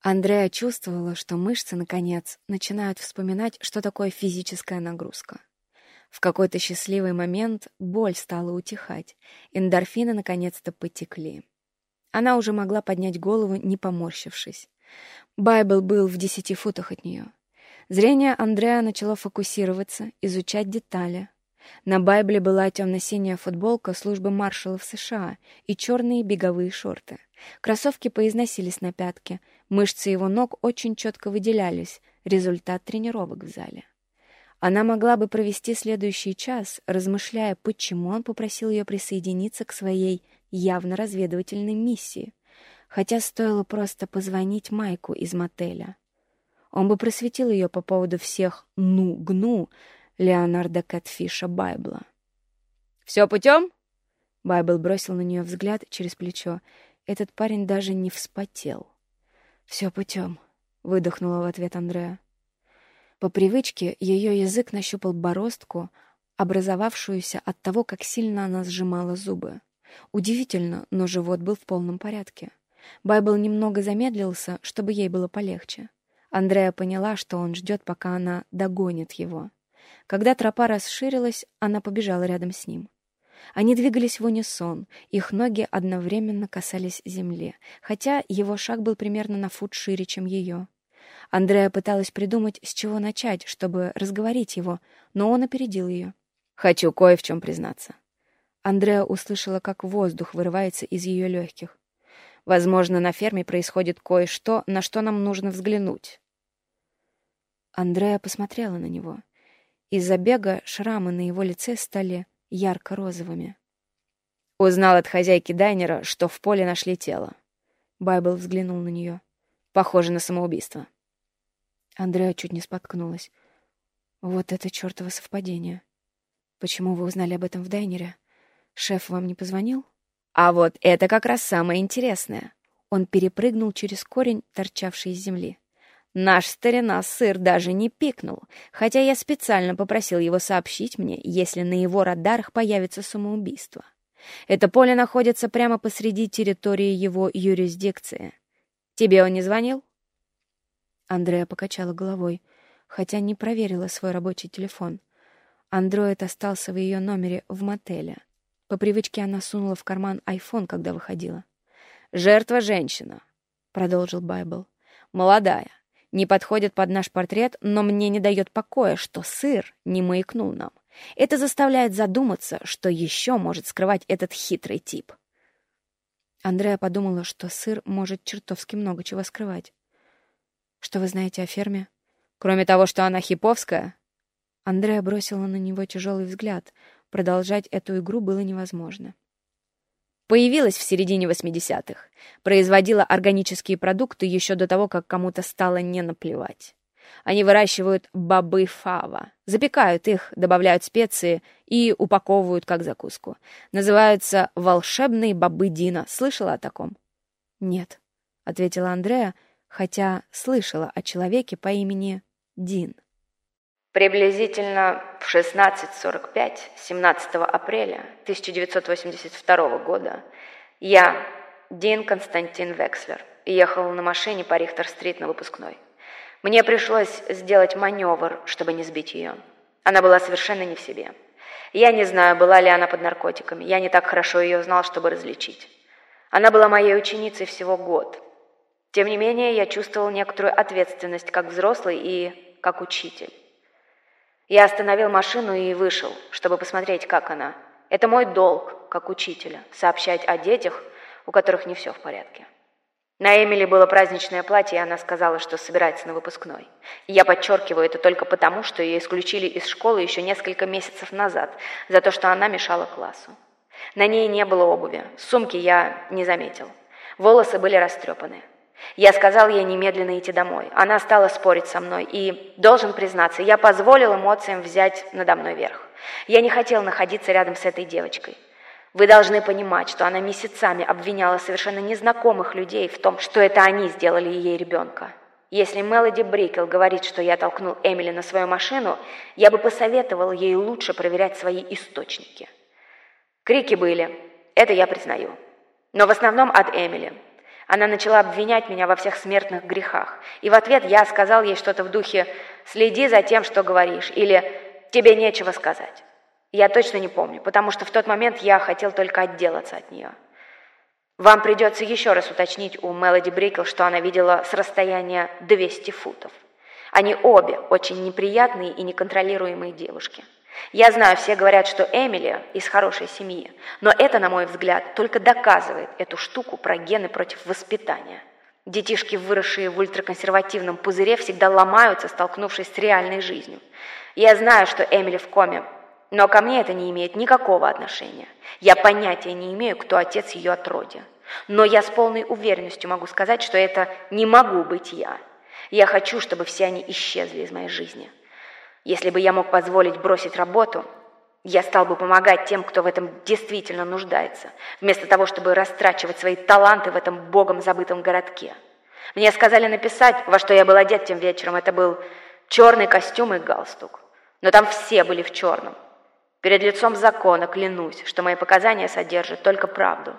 Андреа чувствовала, что мышцы, наконец, начинают вспоминать, что такое физическая нагрузка. В какой-то счастливый момент боль стала утихать, эндорфины наконец-то потекли. Она уже могла поднять голову, не поморщившись. Байбл был в десяти футах от нее. Зрение Андреа начало фокусироваться, изучать детали. На Байбле была темно-синяя футболка службы маршалов США и черные беговые шорты. Кроссовки поизносились на пятки, мышцы его ног очень четко выделялись, результат тренировок в зале. Она могла бы провести следующий час, размышляя, почему он попросил ее присоединиться к своей явно разведывательной миссии, хотя стоило просто позвонить Майку из мотеля. Он бы просветил ее по поводу всех «ну-гну» Леонарда Кэтфиша Байбла. «Все путем?» Байбл бросил на нее взгляд через плечо. Этот парень даже не вспотел. «Все путем», — выдохнула в ответ Андреа. По привычке ее язык нащупал бороздку, образовавшуюся от того, как сильно она сжимала зубы. Удивительно, но живот был в полном порядке. Байбл немного замедлился, чтобы ей было полегче. Андрея поняла, что он ждет, пока она догонит его. Когда тропа расширилась, она побежала рядом с ним. Они двигались в унисон, их ноги одновременно касались земли, хотя его шаг был примерно на фут шире, чем ее. Андрея пыталась придумать, с чего начать, чтобы разговорить его, но он опередил ее. «Хочу кое в чем признаться». Андреа услышала, как воздух вырывается из ее легких. «Возможно, на ферме происходит кое-что, на что нам нужно взглянуть». Андреа посмотрела на него. Из-за бега шрамы на его лице стали ярко-розовыми. Узнал от хозяйки дайнера, что в поле нашли тело. Байбл взглянул на нее. Похоже на самоубийство. Андреа чуть не споткнулась. Вот это чертово совпадение. Почему вы узнали об этом в дайнере? Шеф вам не позвонил? А вот это как раз самое интересное. Он перепрыгнул через корень, торчавший из земли. Наш старина сыр даже не пикнул, хотя я специально попросил его сообщить мне, если на его радарах появится самоубийство. Это поле находится прямо посреди территории его юрисдикции. Тебе он не звонил? Андрея покачала головой, хотя не проверила свой рабочий телефон. Андроид остался в ее номере в мотеле. По привычке она сунула в карман айфон, когда выходила. «Жертва женщина», — продолжил Байбл. «Молодая. Не подходит под наш портрет, но мне не дает покоя, что сыр не маякнул нам. Это заставляет задуматься, что еще может скрывать этот хитрый тип». Андрея подумала, что сыр может чертовски много чего скрывать. Что вы знаете о ферме? Кроме того, что она хиповская? Андрея бросила на него тяжелый взгляд. Продолжать эту игру было невозможно. Появилась в середине 80-х. Производила органические продукты еще до того, как кому-то стало не наплевать. Они выращивают бобы фава, запекают их, добавляют специи и упаковывают как закуску. Называются «волшебные бобы Дина». Слышала о таком? «Нет», — ответила Андрея, хотя слышала о человеке по имени Дин. Приблизительно в 16.45 17 апреля 1982 года я, Дин Константин Векслер, ехал на машине по Рихтер-стрит на выпускной. Мне пришлось сделать маневр, чтобы не сбить ее. Она была совершенно не в себе. Я не знаю, была ли она под наркотиками. Я не так хорошо ее знал, чтобы различить. Она была моей ученицей всего год, тем не менее, я чувствовал некоторую ответственность как взрослый и как учитель. Я остановил машину и вышел, чтобы посмотреть, как она. Это мой долг, как учителя, сообщать о детях, у которых не все в порядке. На Эмили было праздничное платье, и она сказала, что собирается на выпускной. я подчеркиваю это только потому, что ее исключили из школы еще несколько месяцев назад за то, что она мешала классу. На ней не было обуви, сумки я не заметил. Волосы были растрепаны. Я сказал ей немедленно идти домой. Она стала спорить со мной, и, должен признаться, я позволил эмоциям взять надо мной верх. Я не хотел находиться рядом с этой девочкой. Вы должны понимать, что она месяцами обвиняла совершенно незнакомых людей в том, что это они сделали ей ребенка. Если Мелоди Брикел говорит, что я толкнул Эмили на свою машину, я бы посоветовал ей лучше проверять свои источники. Крики были, это я признаю. Но в основном от Эмили. Она начала обвинять меня во всех смертных грехах. И в ответ я сказал ей что-то в духе «Следи за тем, что говоришь» или «Тебе нечего сказать». Я точно не помню, потому что в тот момент я хотел только отделаться от нее. Вам придется еще раз уточнить у Мелоди Брикл, что она видела с расстояния 200 футов. Они обе очень неприятные и неконтролируемые девушки. Я знаю, все говорят, что Эмили из хорошей семьи, но это, на мой взгляд, только доказывает эту штуку про гены против воспитания. Детишки, выросшие в ультраконсервативном пузыре, всегда ломаются, столкнувшись с реальной жизнью. Я знаю, что Эмили в коме, но ко мне это не имеет никакого отношения. Я понятия не имею, кто отец ее отродья. Но я с полной уверенностью могу сказать, что это не могу быть я. Я хочу, чтобы все они исчезли из моей жизни. Если бы я мог позволить бросить работу, я стал бы помогать тем, кто в этом действительно нуждается, вместо того, чтобы растрачивать свои таланты в этом богом забытом городке. Мне сказали написать, во что я был одет тем вечером. Это был черный костюм и галстук. Но там все были в черном. Перед лицом закона клянусь, что мои показания содержат только правду.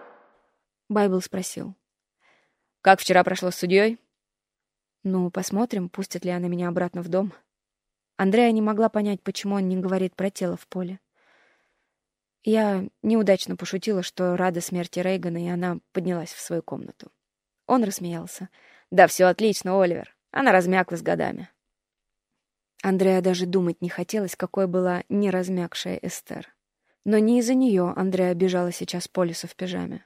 Байбл спросил. «Как вчера прошло с судьей?» «Ну, посмотрим, пустят ли она меня обратно в дом». Андрея не могла понять, почему он не говорит про тело в поле. Я неудачно пошутила, что рада смерти Рейгана, и она поднялась в свою комнату. Он рассмеялся. «Да все отлично, Оливер. Она размякла с годами». Андрея даже думать не хотелось, какой была неразмякшая Эстер. Но не из-за нее Андрея бежала сейчас по лесу в пижаме.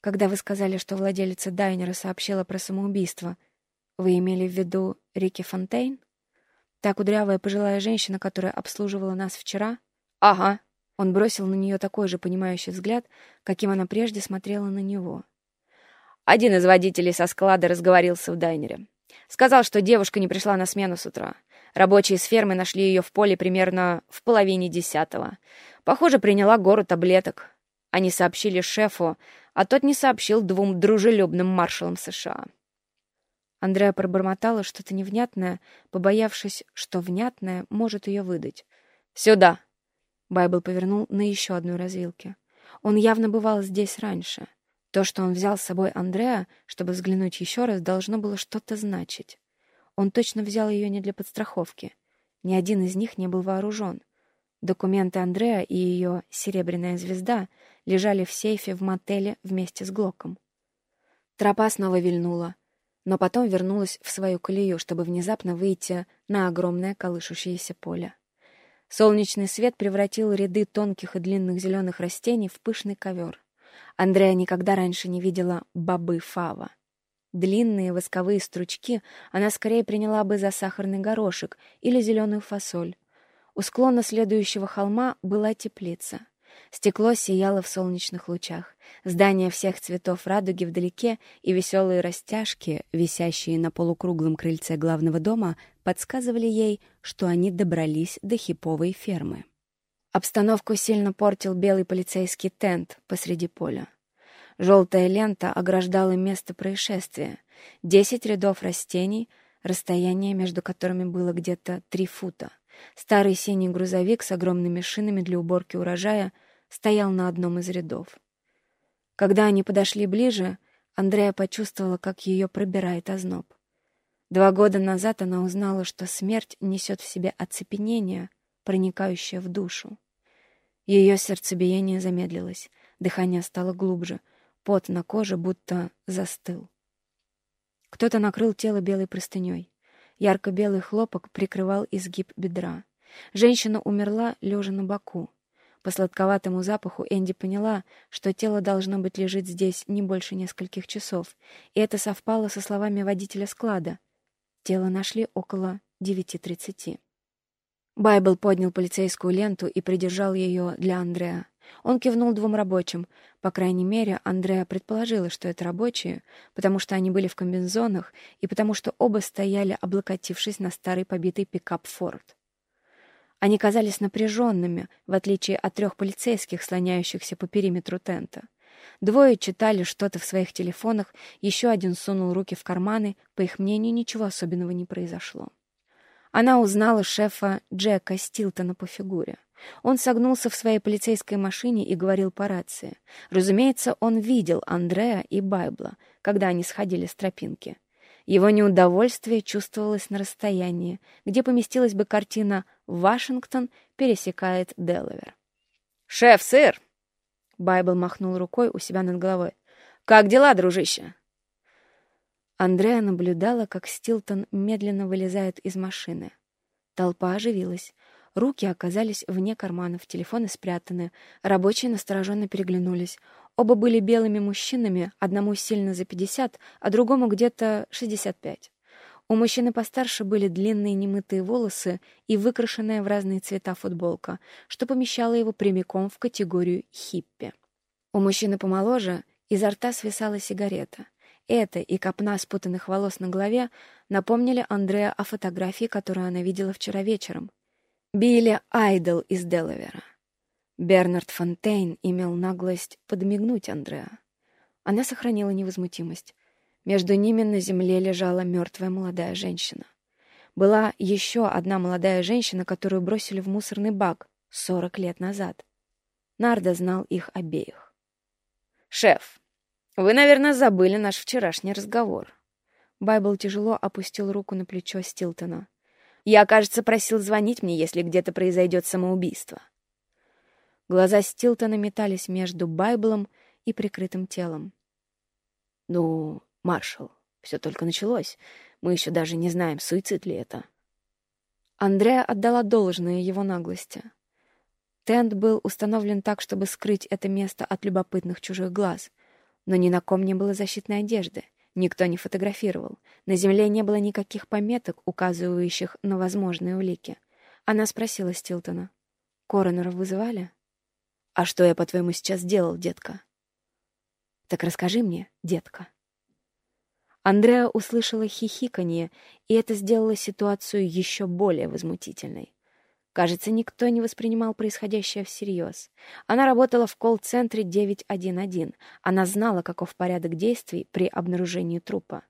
Когда вы сказали, что владелица дайнера сообщила про самоубийство, вы имели в виду Рики Фонтейн? Та кудрявая пожилая женщина, которая обслуживала нас вчера? Ага. Он бросил на нее такой же понимающий взгляд, каким она прежде смотрела на него. Один из водителей со склада разговорился в дайнере. Сказал, что девушка не пришла на смену с утра. Рабочие с фермы нашли ее в поле примерно в половине десятого. Похоже, приняла гору таблеток. Они сообщили шефу, а тот не сообщил двум дружелюбным маршалам США. Андреа пробормотала что-то невнятное, побоявшись, что внятное может ее выдать. «Сюда!» Байбл повернул на еще одной развилке. Он явно бывал здесь раньше. То, что он взял с собой Андреа, чтобы взглянуть еще раз, должно было что-то значить. Он точно взял ее не для подстраховки. Ни один из них не был вооружен. Документы Андреа и ее «серебряная звезда» лежали в сейфе в мотеле вместе с Глоком. Тропа снова вильнула но потом вернулась в свою колею, чтобы внезапно выйти на огромное колышущееся поле. Солнечный свет превратил ряды тонких и длинных зеленых растений в пышный ковер. Андрея никогда раньше не видела бобы фава. Длинные восковые стручки она скорее приняла бы за сахарный горошек или зеленую фасоль. У склона следующего холма была теплица — Стекло сияло в солнечных лучах. Здания всех цветов радуги вдалеке и веселые растяжки, висящие на полукруглом крыльце главного дома, подсказывали ей, что они добрались до хиповой фермы. Обстановку сильно портил белый полицейский тент посреди поля. Желтая лента ограждала место происшествия. Десять рядов растений, расстояние между которыми было где-то три фута. Старый синий грузовик с огромными шинами для уборки урожая — стоял на одном из рядов. Когда они подошли ближе, Андрея почувствовала, как ее пробирает озноб. Два года назад она узнала, что смерть несет в себе оцепенение, проникающее в душу. Ее сердцебиение замедлилось, дыхание стало глубже, пот на коже будто застыл. Кто-то накрыл тело белой простыней. Ярко-белый хлопок прикрывал изгиб бедра. Женщина умерла, лежа на боку. По сладковатому запаху Энди поняла, что тело должно быть лежит здесь не больше нескольких часов, и это совпало со словами водителя склада. Тело нашли около 9.30. Байбл поднял полицейскую ленту и придержал ее для Андреа. Он кивнул двум рабочим. По крайней мере, Андреа предположила, что это рабочие, потому что они были в комбинзонах и потому что оба стояли, облокотившись на старый побитый пикап «Форд». Они казались напряженными, в отличие от трех полицейских, слоняющихся по периметру тента. Двое читали что-то в своих телефонах, еще один сунул руки в карманы, по их мнению, ничего особенного не произошло. Она узнала шефа Джека Стилтона по фигуре. Он согнулся в своей полицейской машине и говорил по рации. Разумеется, он видел Андреа и Байбла, когда они сходили с тропинки. Его неудовольствие чувствовалось на расстоянии, где поместилась бы картина «Вашингтон пересекает Делавер». «Шеф, сыр!» Байбл махнул рукой у себя над головой. «Как дела, дружище?» Андреа наблюдала, как Стилтон медленно вылезает из машины. Толпа оживилась. Руки оказались вне карманов, телефоны спрятаны. Рабочие настороженно переглянулись. Оба были белыми мужчинами, одному сильно за пятьдесят, а другому где-то шестьдесят пять. У мужчины постарше были длинные немытые волосы и выкрашенная в разные цвета футболка, что помещало его прямиком в категорию хиппи. У мужчины помоложе изо рта свисала сигарета. Это и копна спутанных волос на голове напомнили Андреа о фотографии, которую она видела вчера вечером. Билли Айдл из Делавера. Бернард Фонтейн имел наглость подмигнуть Андреа. Она сохранила невозмутимость. Между ними на земле лежала мертвая молодая женщина. Была еще одна молодая женщина, которую бросили в мусорный бак сорок лет назад. Нарда знал их обеих. «Шеф, вы, наверное, забыли наш вчерашний разговор». Байбл тяжело опустил руку на плечо Стилтона. Я, кажется, просил звонить мне, если где-то произойдет самоубийство. Глаза Стилтона метались между Байблом и прикрытым телом. «Ну, маршал, все только началось. Мы еще даже не знаем, суицид ли это». Андреа отдала должное его наглости. Тент был установлен так, чтобы скрыть это место от любопытных чужих глаз, но ни на ком не было защитной одежды. Никто не фотографировал. На земле не было никаких пометок, указывающих на возможные улики. Она спросила Стилтона. «Коронера вызывали?» «А что я, по-твоему, сейчас делал, детка?» «Так расскажи мне, детка». Андреа услышала хихиканье, и это сделало ситуацию еще более возмутительной. Кажется, никто не воспринимал происходящее всерьез. Она работала в колл-центре 911. Она знала, каков порядок действий при обнаружении трупа.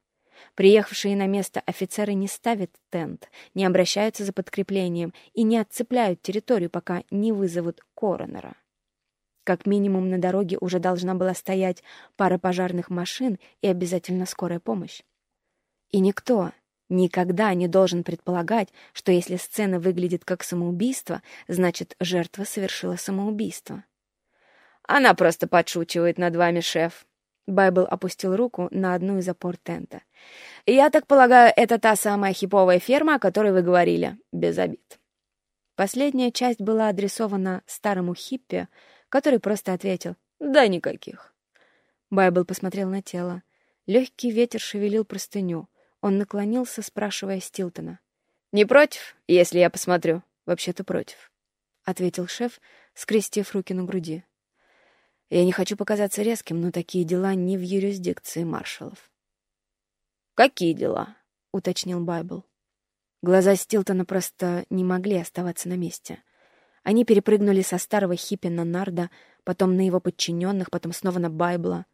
Приехавшие на место офицеры не ставят тент, не обращаются за подкреплением и не отцепляют территорию, пока не вызовут коронера. Как минимум на дороге уже должна была стоять пара пожарных машин и обязательно скорая помощь. И никто, никогда не должен предполагать, что если сцена выглядит как самоубийство, значит, жертва совершила самоубийство. «Она просто подшучивает над вами, шеф». Байбл опустил руку на одну из опор тента. «Я так полагаю, это та самая хиповая ферма, о которой вы говорили. Без обид». Последняя часть была адресована старому хиппи, который просто ответил «Да никаких». Байбл посмотрел на тело. Легкий ветер шевелил простыню. Он наклонился, спрашивая Стилтона. «Не против, если я посмотрю?» «Вообще-то против», — ответил шеф, скрестив руки на груди. «Я не хочу показаться резким, но такие дела не в юрисдикции маршалов». «Какие дела?» — уточнил Байбл. Глаза Стилтона просто не могли оставаться на месте. Они перепрыгнули со старого хиппи на Нарда, потом на его подчиненных, потом снова на Байбла.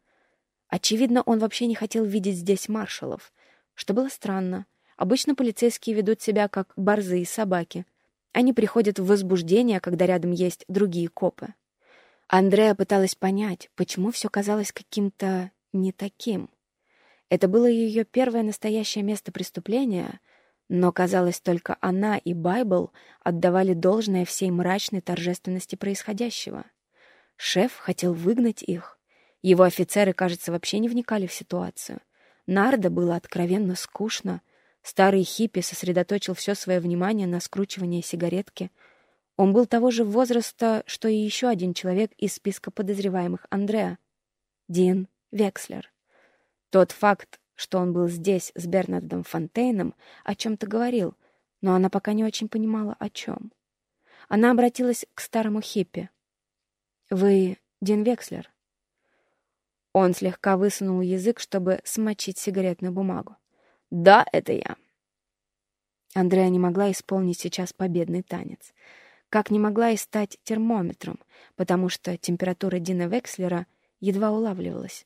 Очевидно, он вообще не хотел видеть здесь маршалов — что было странно. Обычно полицейские ведут себя как борзые собаки. Они приходят в возбуждение, когда рядом есть другие копы. Андреа пыталась понять, почему все казалось каким-то не таким. Это было ее первое настоящее место преступления, но, казалось, только она и Байбл отдавали должное всей мрачной торжественности происходящего. Шеф хотел выгнать их. Его офицеры, кажется, вообще не вникали в ситуацию. Нарда было откровенно скучно. Старый хиппи сосредоточил все свое внимание на скручивании сигаретки. Он был того же возраста, что и еще один человек из списка подозреваемых Андреа. Дин Векслер. Тот факт, что он был здесь с Бернардом Фонтейном, о чем-то говорил, но она пока не очень понимала, о чем. Она обратилась к старому хиппи. «Вы Дин Векслер?» Он слегка высунул язык, чтобы смочить сигаретную бумагу. «Да, это я». Андрея не могла исполнить сейчас победный танец. Как не могла и стать термометром, потому что температура Дина Векслера едва улавливалась.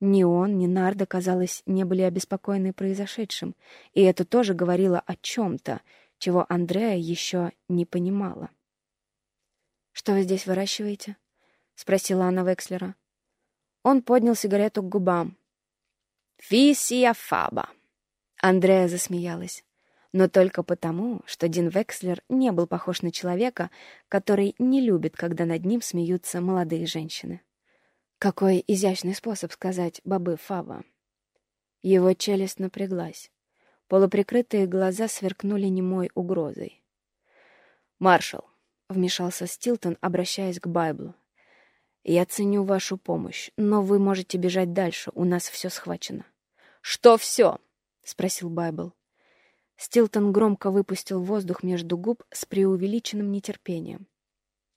Ни он, ни Нарда, казалось, не были обеспокоены произошедшим, и это тоже говорило о чем-то, чего Андрея еще не понимала. «Что вы здесь выращиваете?» — спросила она Векслера. Он поднял сигарету к губам. «Фисия фаба!» Андрея засмеялась. Но только потому, что Дин Векслер не был похож на человека, который не любит, когда над ним смеются молодые женщины. Какой изящный способ сказать «бабы фаба». Его челюсть напряглась. Полуприкрытые глаза сверкнули немой угрозой. «Маршал», — вмешался Стилтон, обращаясь к Байблу, — «я ценю вашу помощь, но вы можете бежать дальше, у нас все схвачено». «Что все?» — спросил Байбл. Стилтон громко выпустил воздух между губ с преувеличенным нетерпением.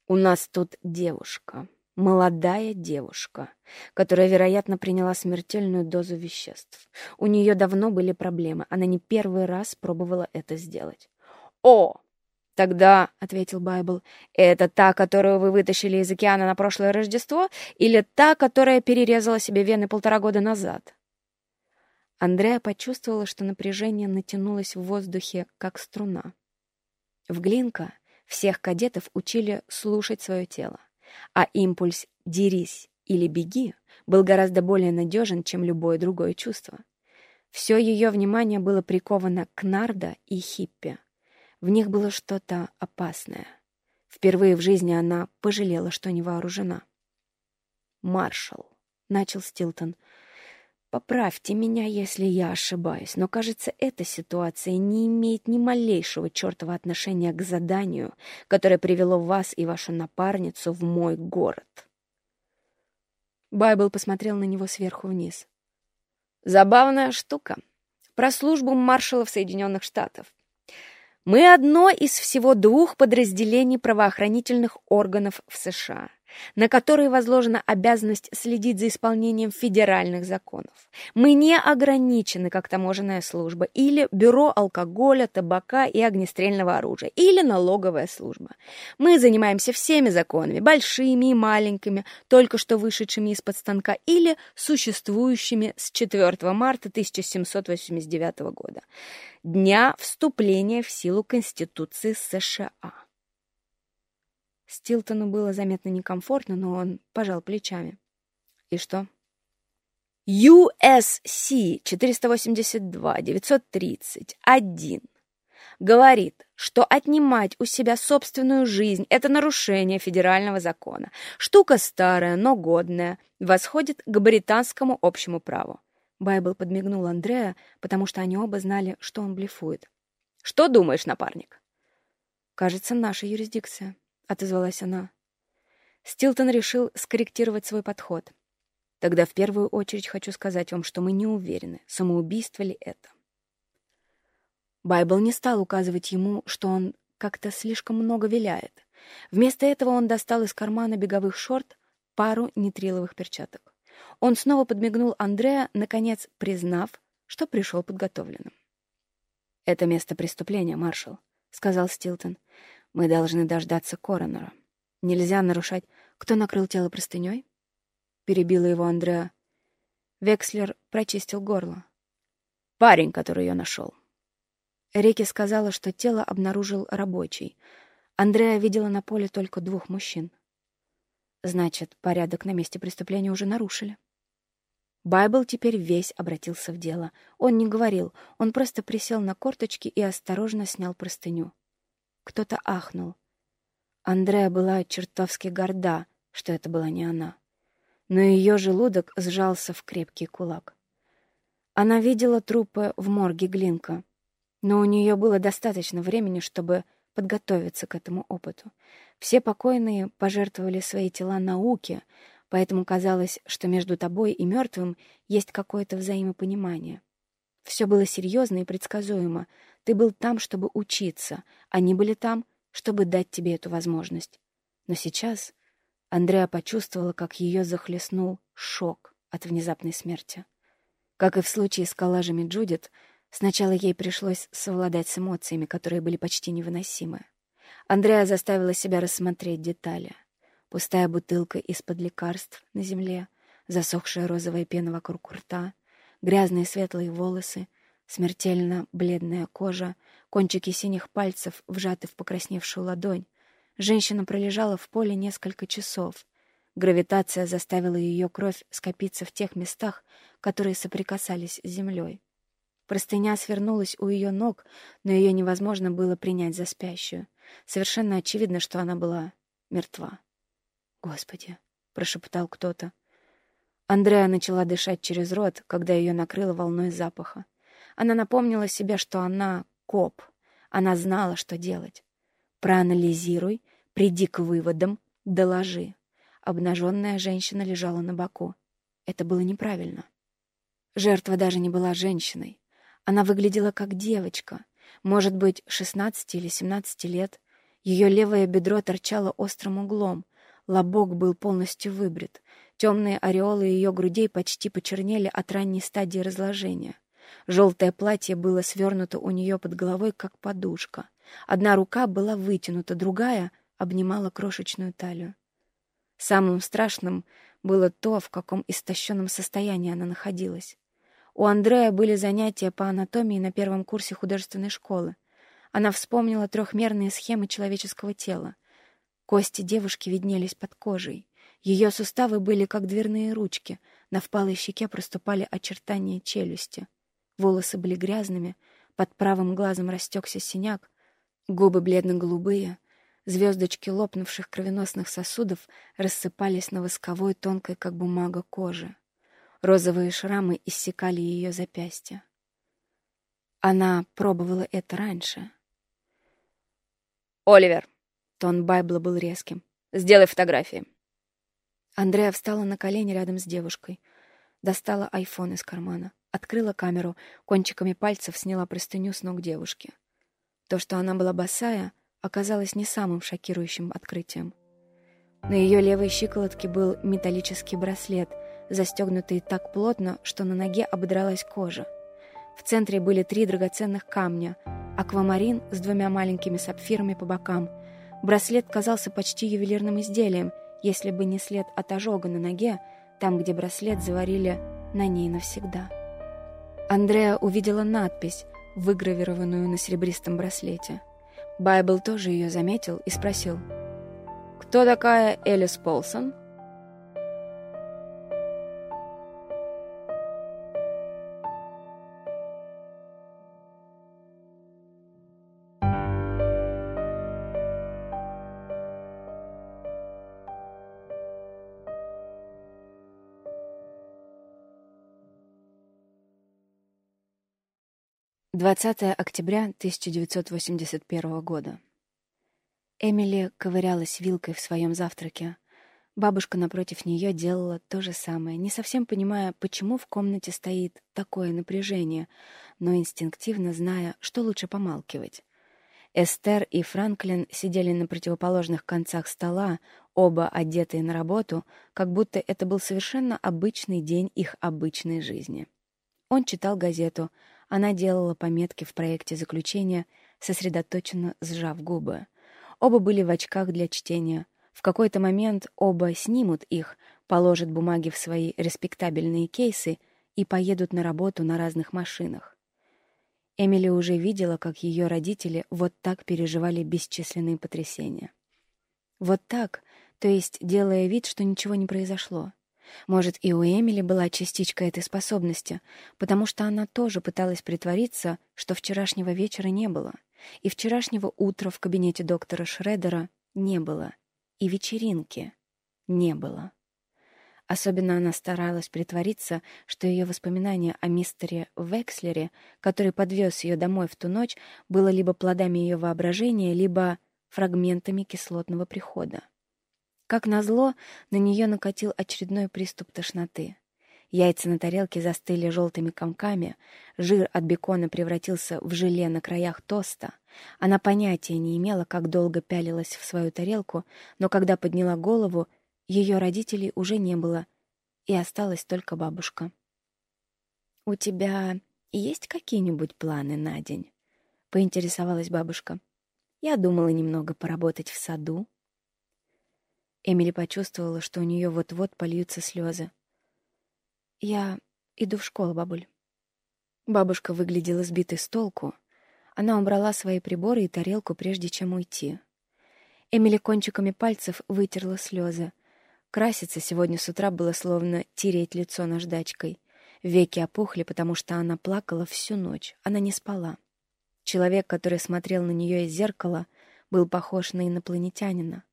«У нас тут девушка, молодая девушка, которая, вероятно, приняла смертельную дозу веществ. У нее давно были проблемы, она не первый раз пробовала это сделать. «О!» «Тогда», — ответил Байбл, — «это та, которую вы вытащили из океана на прошлое Рождество, или та, которая перерезала себе вены полтора года назад?» Андреа почувствовала, что напряжение натянулось в воздухе, как струна. В Глинка всех кадетов учили слушать свое тело, а импульс «дерись» или «беги» был гораздо более надежен, чем любое другое чувство. Все ее внимание было приковано к Нарда и Хиппе. В них было что-то опасное. Впервые в жизни она пожалела, что не вооружена. «Маршал», — начал Стилтон, — Поправьте меня, если я ошибаюсь, но, кажется, эта ситуация не имеет ни малейшего чертова отношения к заданию, которое привело вас и вашу напарницу в мой город. Байбл посмотрел на него сверху вниз. Забавная штука. Про службу маршалов Соединенных Штатов. Мы одно из всего двух подразделений правоохранительных органов в США — на которые возложена обязанность следить за исполнением федеральных законов. Мы не ограничены, как таможенная служба, или бюро алкоголя, табака и огнестрельного оружия, или налоговая служба. Мы занимаемся всеми законами, большими и маленькими, только что вышедшими из-под станка, или существующими с 4 марта 1789 года, дня вступления в силу Конституции США. Стилтону было заметно некомфортно, но он пожал плечами. И что? USC 482-930-1 говорит, что отнимать у себя собственную жизнь — это нарушение федерального закона. Штука старая, но годная, восходит к британскому общему праву. Байбл подмигнул Андреа, потому что они оба знали, что он блефует. «Что думаешь, напарник?» «Кажется, наша юрисдикция». — отозвалась она. Стилтон решил скорректировать свой подход. Тогда в первую очередь хочу сказать вам, что мы не уверены, самоубийство ли это. Байбл не стал указывать ему, что он как-то слишком много виляет. Вместо этого он достал из кармана беговых шорт пару нитриловых перчаток. Он снова подмигнул Андреа, наконец признав, что пришел подготовленным. «Это место преступления, маршал», — сказал Стилтон. Мы должны дождаться коронера. Нельзя нарушать... Кто накрыл тело простыней? Перебила его Андреа. Векслер прочистил горло. Парень, который ее нашел. Рики сказала, что тело обнаружил рабочий. Андреа видела на поле только двух мужчин. Значит, порядок на месте преступления уже нарушили. Байбл теперь весь обратился в дело. Он не говорил, он просто присел на корточки и осторожно снял простыню. Кто-то ахнул. Андреа была чертовски горда, что это была не она. Но ее желудок сжался в крепкий кулак. Она видела трупы в морге Глинка, но у нее было достаточно времени, чтобы подготовиться к этому опыту. Все покойные пожертвовали свои тела науке, поэтому казалось, что между тобой и мертвым есть какое-то взаимопонимание. Все было серьезно и предсказуемо, ты был там, чтобы учиться, они были там, чтобы дать тебе эту возможность. Но сейчас Андреа почувствовала, как ее захлестнул шок от внезапной смерти. Как и в случае с коллажами Джудит, сначала ей пришлось совладать с эмоциями, которые были почти невыносимы. Андреа заставила себя рассмотреть детали. Пустая бутылка из-под лекарств на земле, засохшая розовая пена вокруг рта, грязные светлые волосы — Смертельно бледная кожа, кончики синих пальцев вжаты в покрасневшую ладонь, Женщина пролежала в поле несколько часов. Гравитация заставила ее кровь скопиться в тех местах, которые соприкасались с землей. Простыня свернулась у ее ног, но ее невозможно было принять за спящую. Совершенно очевидно, что она была мертва. «Господи!» — прошептал кто-то. Андреа начала дышать через рот, когда ее накрыло волной запаха. Она напомнила себе, что она коп. Она знала, что делать. Проанализируй, приди к выводам, доложи. Обнаженная женщина лежала на боку. Это было неправильно. Жертва даже не была женщиной. Она выглядела как девочка, может быть, 16 или 17 лет. Ее левое бедро торчало острым углом, лобок был полностью выбрит. Темные ореолы ее грудей почти почернели от ранней стадии разложения. Желтое платье было свернуто у нее под головой, как подушка. Одна рука была вытянута, другая обнимала крошечную талию. Самым страшным было то, в каком истощенном состоянии она находилась. У Андрея были занятия по анатомии на первом курсе художественной школы. Она вспомнила трехмерные схемы человеческого тела. Кости девушки виднелись под кожей. Ее суставы были как дверные ручки, на впалой щеке проступали очертания челюсти. Волосы были грязными, под правым глазом растекся синяк, губы бледно-голубые, звездочки лопнувших кровеносных сосудов рассыпались на восковой тонкой, как бумага, коже. Розовые шрамы иссекали ее запястья. Она пробовала это раньше. «Оливер!» — тон Байбла был резким. «Сделай фотографии». Андрея встала на колени рядом с девушкой. Достала айфон из кармана. Открыла камеру, кончиками пальцев сняла простыню с ног девушки. То, что она была босая, оказалось не самым шокирующим открытием. На ее левой щиколотке был металлический браслет — застегнутые так плотно, что на ноге ободралась кожа. В центре были три драгоценных камня, аквамарин с двумя маленькими сапфирами по бокам. Браслет казался почти ювелирным изделием, если бы не след от ожога на ноге, там, где браслет заварили на ней навсегда. Андреа увидела надпись, выгравированную на серебристом браслете. Байбл тоже ее заметил и спросил. «Кто такая Элис Полсон?» 20 октября 1981 года. Эмили ковырялась вилкой в своем завтраке. Бабушка напротив нее делала то же самое, не совсем понимая, почему в комнате стоит такое напряжение, но инстинктивно зная, что лучше помалкивать. Эстер и Франклин сидели на противоположных концах стола, оба одетые на работу, как будто это был совершенно обычный день их обычной жизни. Он читал газету — она делала пометки в проекте заключения, сосредоточенно сжав губы. Оба были в очках для чтения. В какой-то момент оба снимут их, положат бумаги в свои респектабельные кейсы и поедут на работу на разных машинах. Эмили уже видела, как ее родители вот так переживали бесчисленные потрясения. Вот так, то есть делая вид, что ничего не произошло. Может, и у Эмили была частичка этой способности, потому что она тоже пыталась притвориться, что вчерашнего вечера не было, и вчерашнего утра в кабинете доктора Шредера не было, и вечеринки не было. Особенно она старалась притвориться, что ее воспоминание о мистере Векслере, который подвез ее домой в ту ночь, было либо плодами ее воображения, либо фрагментами кислотного прихода. Как назло, на нее накатил очередной приступ тошноты. Яйца на тарелке застыли желтыми комками, жир от бекона превратился в желе на краях тоста. Она понятия не имела, как долго пялилась в свою тарелку, но когда подняла голову, ее родителей уже не было, и осталась только бабушка. «У тебя есть какие-нибудь планы на день?» — поинтересовалась бабушка. «Я думала немного поработать в саду». Эмили почувствовала, что у нее вот-вот польются слезы. «Я иду в школу, бабуль». Бабушка выглядела сбитой с толку. Она убрала свои приборы и тарелку, прежде чем уйти. Эмили кончиками пальцев вытерла слезы. Краситься сегодня с утра было словно тереть лицо наждачкой. Веки опухли, потому что она плакала всю ночь. Она не спала. Человек, который смотрел на нее из зеркала, был похож на инопланетянина.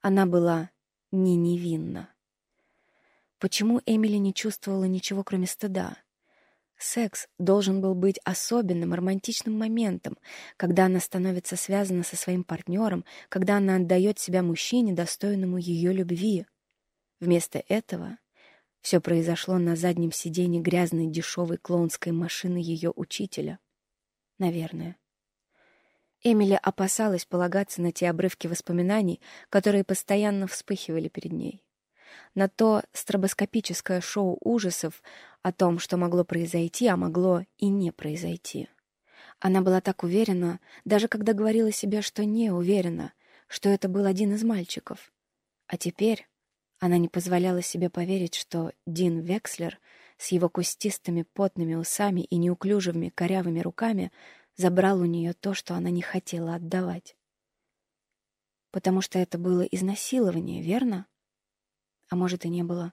Она была не невинна. Почему Эмили не чувствовала ничего, кроме стыда? Секс должен был быть особенным, романтичным моментом, когда она становится связана со своим партнером, когда она отдает себя мужчине, достойному ее любви. Вместо этого все произошло на заднем сиденье грязной дешевой клоунской машины ее учителя. Наверное. Эмили опасалась полагаться на те обрывки воспоминаний, которые постоянно вспыхивали перед ней. На то стробоскопическое шоу ужасов о том, что могло произойти, а могло и не произойти. Она была так уверена, даже когда говорила себе, что не уверена, что это был один из мальчиков. А теперь она не позволяла себе поверить, что Дин Векслер с его кустистыми потными усами и неуклюжими корявыми руками — забрал у нее то, что она не хотела отдавать. Потому что это было изнасилование, верно? А может, и не было.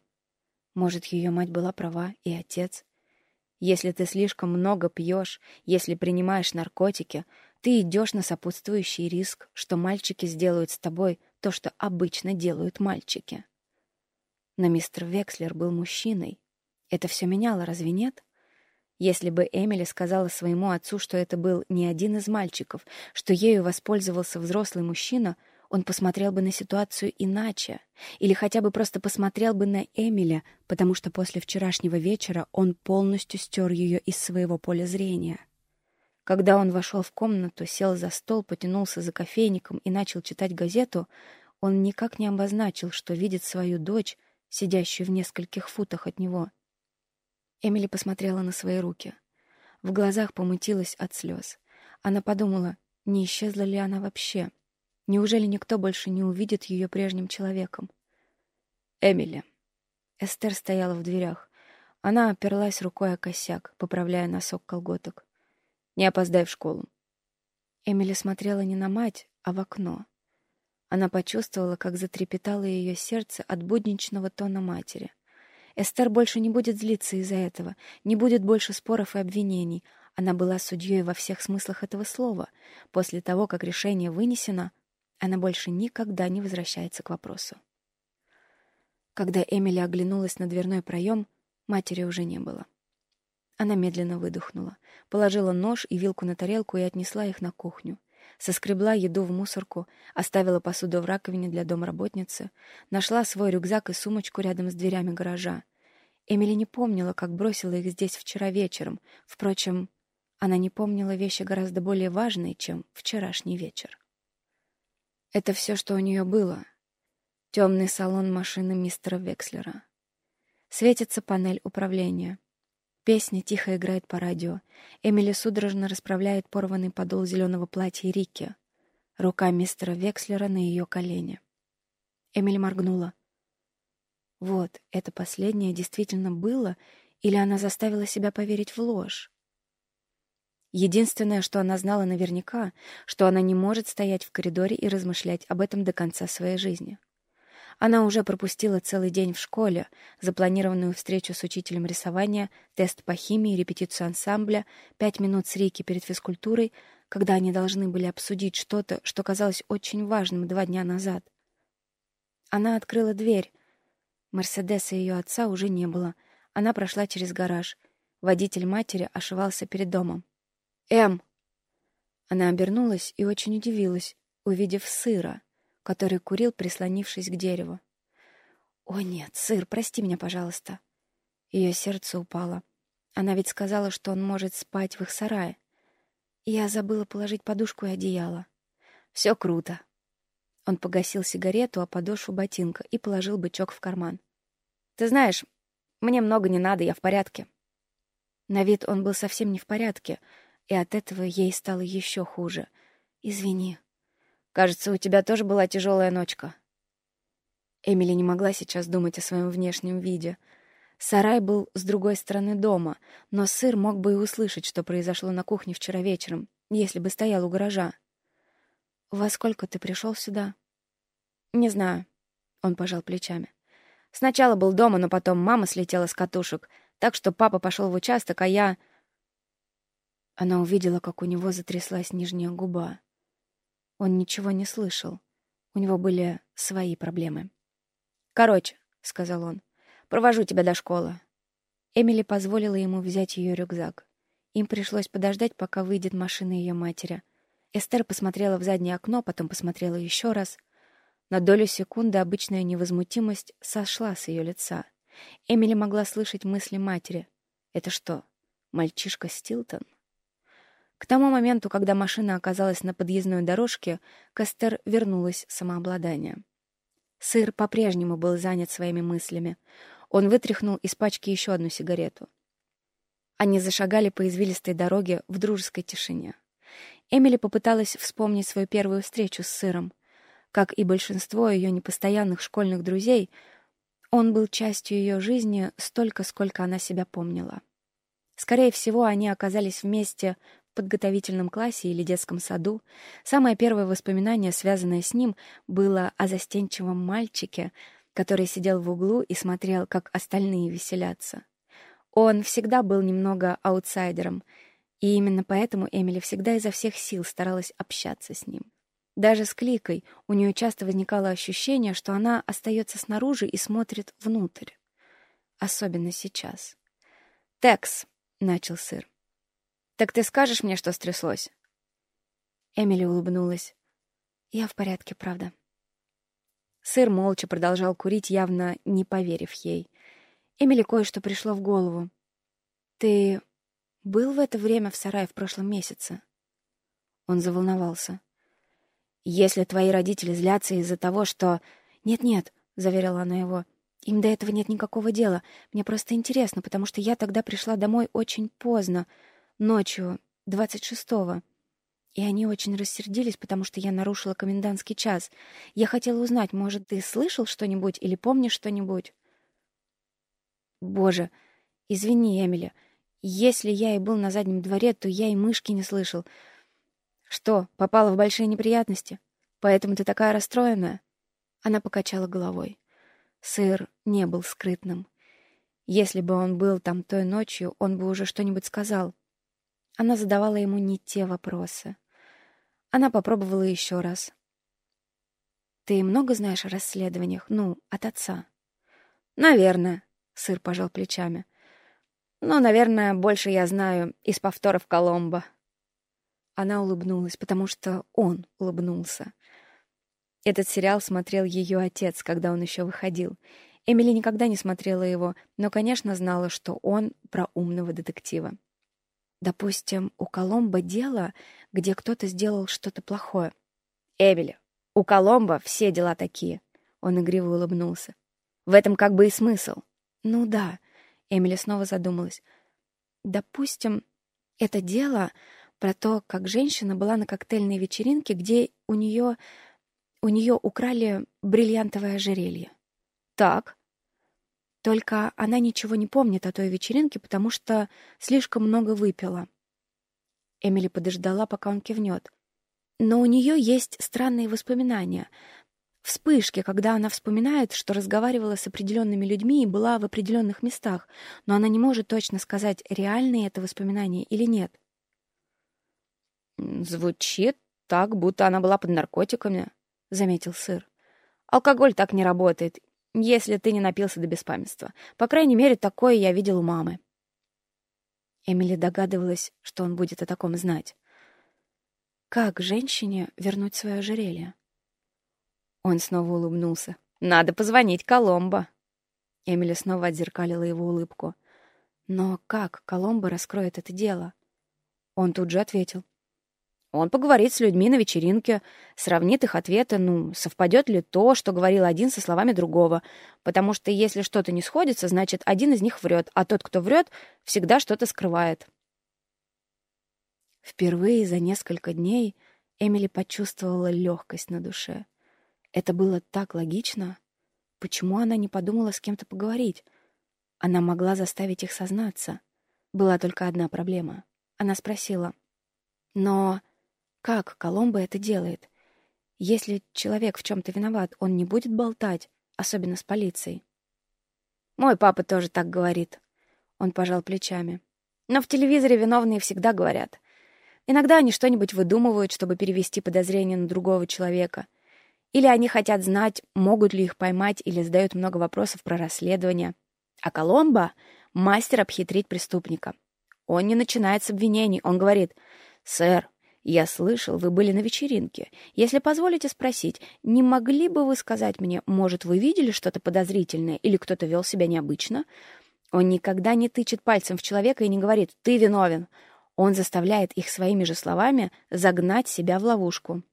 Может, ее мать была права, и отец. Если ты слишком много пьешь, если принимаешь наркотики, ты идешь на сопутствующий риск, что мальчики сделают с тобой то, что обычно делают мальчики. Но мистер Векслер был мужчиной. Это все меняло, разве нет? Если бы Эмили сказала своему отцу, что это был не один из мальчиков, что ею воспользовался взрослый мужчина, он посмотрел бы на ситуацию иначе. Или хотя бы просто посмотрел бы на Эмиля, потому что после вчерашнего вечера он полностью стер ее из своего поля зрения. Когда он вошел в комнату, сел за стол, потянулся за кофейником и начал читать газету, он никак не обозначил, что видит свою дочь, сидящую в нескольких футах от него — Эмили посмотрела на свои руки. В глазах помутилась от слез. Она подумала, не исчезла ли она вообще. Неужели никто больше не увидит ее прежним человеком? «Эмили». Эстер стояла в дверях. Она оперлась рукой о косяк, поправляя носок колготок. «Не опоздай в школу». Эмили смотрела не на мать, а в окно. Она почувствовала, как затрепетало ее сердце от будничного тона матери. Эстер больше не будет злиться из-за этого, не будет больше споров и обвинений. Она была судьей во всех смыслах этого слова. После того, как решение вынесено, она больше никогда не возвращается к вопросу. Когда Эмили оглянулась на дверной проем, матери уже не было. Она медленно выдохнула, положила нож и вилку на тарелку и отнесла их на кухню. Соскребла еду в мусорку, оставила посуду в раковине для домработницы, нашла свой рюкзак и сумочку рядом с дверями гаража. Эмили не помнила, как бросила их здесь вчера вечером. Впрочем, она не помнила вещи гораздо более важные, чем вчерашний вечер. Это все, что у нее было. Темный салон машины мистера Векслера. Светится панель управления. Песня тихо играет по радио. Эмили судорожно расправляет порванный подол зеленого платья Рикки. Рука мистера Векслера на ее колене. Эмили моргнула. Вот, это последнее действительно было, или она заставила себя поверить в ложь? Единственное, что она знала наверняка, что она не может стоять в коридоре и размышлять об этом до конца своей жизни. Она уже пропустила целый день в школе, запланированную встречу с учителем рисования, тест по химии, репетицию ансамбля, пять минут с Рики перед физкультурой, когда они должны были обсудить что-то, что казалось очень важным два дня назад. Она открыла дверь. Мерседеса ее отца уже не было. Она прошла через гараж. Водитель матери ошивался перед домом. «Эм!» Она обернулась и очень удивилась, увидев сыра — который курил, прислонившись к дереву. «О нет, сыр, прости меня, пожалуйста». Ее сердце упало. Она ведь сказала, что он может спать в их сарае. Я забыла положить подушку и одеяло. Все круто. Он погасил сигарету, а подошву ботинка и положил бычок в карман. «Ты знаешь, мне много не надо, я в порядке». На вид он был совсем не в порядке, и от этого ей стало еще хуже. «Извини», Кажется, у тебя тоже была тяжелая ночка. Эмили не могла сейчас думать о своем внешнем виде. Сарай был с другой стороны дома, но сыр мог бы и услышать, что произошло на кухне вчера вечером, если бы стоял у гаража. «Во сколько ты пришел сюда?» Не знаю. Он пожал плечами. Сначала был дома, но потом мама слетела с катушек, так что папа пошел в участок, а я... Она увидела, как у него затряслась нижняя губа. Он ничего не слышал. У него были свои проблемы. «Короче», — сказал он, — «провожу тебя до школы». Эмили позволила ему взять ее рюкзак. Им пришлось подождать, пока выйдет машина ее матери. Эстер посмотрела в заднее окно, потом посмотрела еще раз. На долю секунды обычная невозмутимость сошла с ее лица. Эмили могла слышать мысли матери. «Это что, мальчишка Стилтон?» К тому моменту, когда машина оказалась на подъездной дорожке, Кастер вернулось самообладание. Сыр по-прежнему был занят своими мыслями. Он вытряхнул из пачки еще одну сигарету. Они зашагали по извилистой дороге в дружеской тишине. Эмили попыталась вспомнить свою первую встречу с сыром. Как и большинство ее непостоянных школьных друзей, он был частью ее жизни столько, сколько она себя помнила. Скорее всего, они оказались вместе подготовительном классе или детском саду. Самое первое воспоминание, связанное с ним, было о застенчивом мальчике, который сидел в углу и смотрел, как остальные веселятся. Он всегда был немного аутсайдером, и именно поэтому Эмили всегда изо всех сил старалась общаться с ним. Даже с Кликой у нее часто возникало ощущение, что она остается снаружи и смотрит внутрь. Особенно сейчас. «Текс», — начал сыр. «Так ты скажешь мне, что стряслось?» Эмили улыбнулась. «Я в порядке, правда». Сыр молча продолжал курить, явно не поверив ей. Эмили кое-что пришло в голову. «Ты был в это время в сарае в прошлом месяце?» Он заволновался. «Если твои родители злятся из-за того, что...» «Нет-нет», — заверила она его, — «им до этого нет никакого дела. Мне просто интересно, потому что я тогда пришла домой очень поздно ночью, 26-го. И они очень рассердились, потому что я нарушила комендантский час. Я хотела узнать, может, ты слышал что-нибудь или помнишь что-нибудь? Боже, извини, Эмили. Если я и был на заднем дворе, то я и мышки не слышал. Что, попала в большие неприятности? Поэтому ты такая расстроенная? Она покачала головой. Сыр не был скрытным. Если бы он был там той ночью, он бы уже что-нибудь сказал. Она задавала ему не те вопросы. Она попробовала еще раз. «Ты много знаешь о расследованиях? Ну, от отца?» «Наверное», — сыр пожал плечами. «Но, наверное, больше я знаю из повторов Коломбо». Она улыбнулась, потому что он улыбнулся. Этот сериал смотрел ее отец, когда он еще выходил. Эмили никогда не смотрела его, но, конечно, знала, что он про умного детектива. Допустим, у Коломбо дело, где кто-то сделал что-то плохое. Эвели, у Коломбо все дела такие. Он игриво улыбнулся. В этом как бы и смысл. Ну да, Эмили снова задумалась. Допустим, это дело про то, как женщина была на коктейльной вечеринке, где у нее у нее украли бриллиантовое ожерелье. Так. Только она ничего не помнит о той вечеринке, потому что слишком много выпила. Эмили подождала, пока он кивнет. Но у нее есть странные воспоминания. Вспышки, когда она вспоминает, что разговаривала с определенными людьми и была в определенных местах, но она не может точно сказать, реальные это воспоминания или нет. «Звучит так, будто она была под наркотиками», — заметил сыр. «Алкоголь так не работает, если ты не напился до беспамятства. По крайней мере, такое я видел у мамы. Эмили догадывалась, что он будет о таком знать. Как женщине вернуть свое ожерелье? Он снова улыбнулся. «Надо позвонить Коломбо». Эмили снова отзеркалила его улыбку. «Но как Коломбо раскроет это дело?» Он тут же ответил. Он поговорит с людьми на вечеринке, сравнит их ответы, ну, совпадет ли то, что говорил один со словами другого. Потому что если что-то не сходится, значит, один из них врет, а тот, кто врет, всегда что-то скрывает. Впервые за несколько дней Эмили почувствовала легкость на душе. Это было так логично. Почему она не подумала с кем-то поговорить? Она могла заставить их сознаться. Была только одна проблема. Она спросила. «Но как Коломбо это делает? Если человек в чем-то виноват, он не будет болтать, особенно с полицией. Мой папа тоже так говорит. Он пожал плечами. Но в телевизоре виновные всегда говорят. Иногда они что-нибудь выдумывают, чтобы перевести подозрение на другого человека. Или они хотят знать, могут ли их поймать, или задают много вопросов про расследование. А Коломбо — мастер обхитрить преступника. Он не начинает с обвинений, он говорит, «Сэр, я слышал, вы были на вечеринке. Если позволите спросить, не могли бы вы сказать мне, может, вы видели что-то подозрительное или кто-то вел себя необычно?» Он никогда не тычет пальцем в человека и не говорит «ты виновен». Он заставляет их своими же словами загнать себя в ловушку.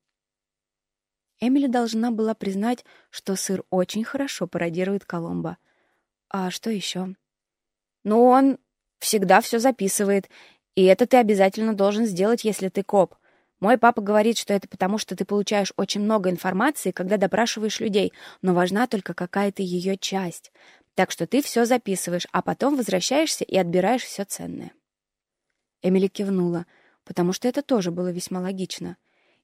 Эмили должна была признать, что сыр очень хорошо пародирует Коломбо. А что еще? Ну, он всегда все записывает, и это ты обязательно должен сделать, если ты коп. Мой папа говорит, что это потому, что ты получаешь очень много информации, когда допрашиваешь людей, но важна только какая-то ее часть. Так что ты все записываешь, а потом возвращаешься и отбираешь все ценное. Эмили кивнула, потому что это тоже было весьма логично.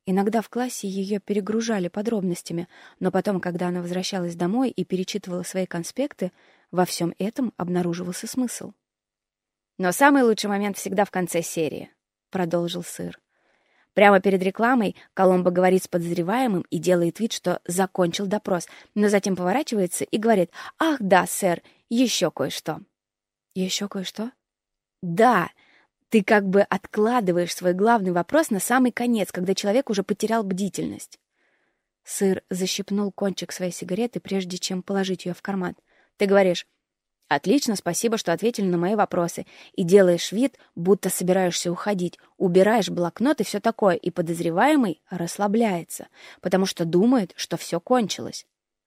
Иногда в классе ее перегружали подробностями, но потом, когда она возвращалась домой и перечитывала свои конспекты, во всем этом обнаруживался смысл. «Но самый лучший момент всегда в конце серии», — продолжил сыр. Прямо перед рекламой Коломбо говорит с подозреваемым и делает вид, что закончил допрос, но затем поворачивается и говорит «Ах, да, сэр, еще кое-что». «Еще кое-что?» «Да, ты как бы откладываешь свой главный вопрос на самый конец, когда человек уже потерял бдительность». Сыр защипнул кончик своей сигареты, прежде чем положить ее в карман. «Ты говоришь, Отлично, спасибо, что ответили на мои вопросы. И делаешь вид, будто собираешься уходить. Убираешь блокнот и все такое, и подозреваемый расслабляется, потому что думает, что все кончилось.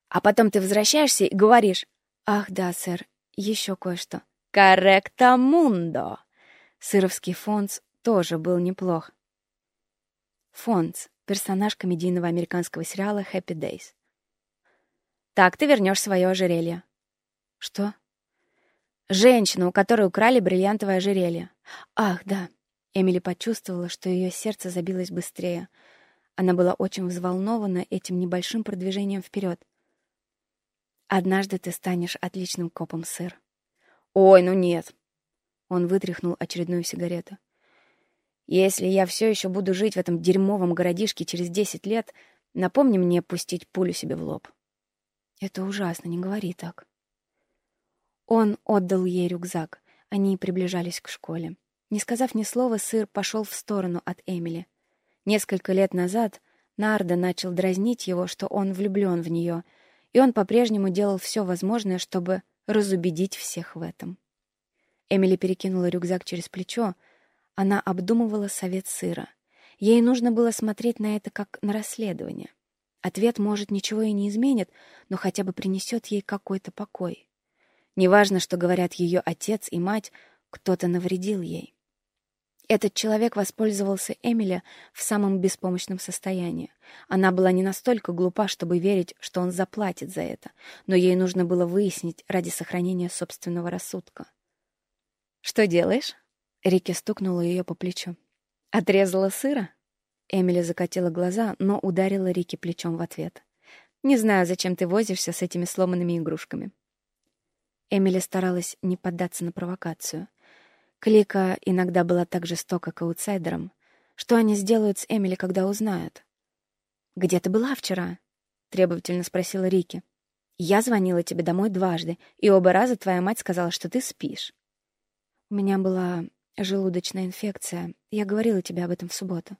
А потом ты возвращаешься и говоришь, «Ах да, сэр, еще кое-что». «Корректа мундо!» Сыровский Фонс тоже был неплох. Фонс — персонаж комедийного американского сериала «Happy Days». «Так ты вернешь свое ожерелье». «Что?» Женщина, у которой украли бриллиантовое ожерелье. Ах, да. Эмили почувствовала, что ее сердце забилось быстрее. Она была очень взволнована этим небольшим продвижением вперед. «Однажды ты станешь отличным копом, сэр». «Ой, ну нет!» Он вытряхнул очередную сигарету. «Если я все еще буду жить в этом дерьмовом городишке через десять лет, напомни мне пустить пулю себе в лоб». «Это ужасно, не говори так». Он отдал ей рюкзак. Они приближались к школе. Не сказав ни слова, сыр пошел в сторону от Эмили. Несколько лет назад Нарда начал дразнить его, что он влюблен в нее, и он по-прежнему делал все возможное, чтобы разубедить всех в этом. Эмили перекинула рюкзак через плечо. Она обдумывала совет сыра. Ей нужно было смотреть на это как на расследование. Ответ, может, ничего и не изменит, но хотя бы принесет ей какой-то покой. Неважно, что говорят ее отец и мать, кто-то навредил ей. Этот человек воспользовался Эмили в самом беспомощном состоянии. Она была не настолько глупа, чтобы верить, что он заплатит за это, но ей нужно было выяснить ради сохранения собственного рассудка. «Что делаешь?» Рики стукнула ее по плечу. «Отрезала сыра?» Эмили закатила глаза, но ударила Рики плечом в ответ. «Не знаю, зачем ты возишься с этими сломанными игрушками. Эмили старалась не поддаться на провокацию. Клика иногда была так жестока к аутсайдерам. Что они сделают с Эмили, когда узнают? «Где ты была вчера?» — требовательно спросила Рики. «Я звонила тебе домой дважды, и оба раза твоя мать сказала, что ты спишь». «У меня была желудочная инфекция. Я говорила тебе об этом в субботу».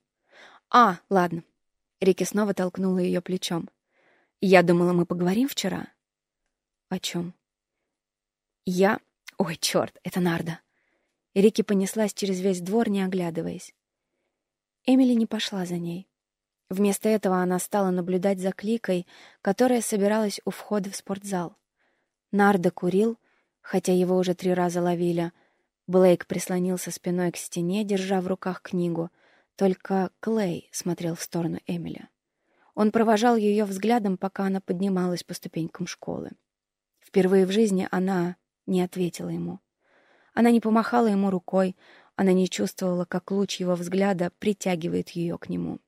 «А, ладно». Рики снова толкнула ее плечом. «Я думала, мы поговорим вчера». «О чем?» Я... Ой, черт, это Нарда. Рики понеслась через весь двор, не оглядываясь. Эмили не пошла за ней. Вместо этого она стала наблюдать за Кликой, которая собиралась у входа в спортзал. Нарда курил, хотя его уже три раза ловили. Блейк прислонился спиной к стене, держа в руках книгу. Только Клей смотрел в сторону Эмили. Он провожал ее взглядом, пока она поднималась по ступенькам школы. Впервые в жизни она не ответила ему. Она не помахала ему рукой, она не чувствовала, как луч его взгляда притягивает ее к нему.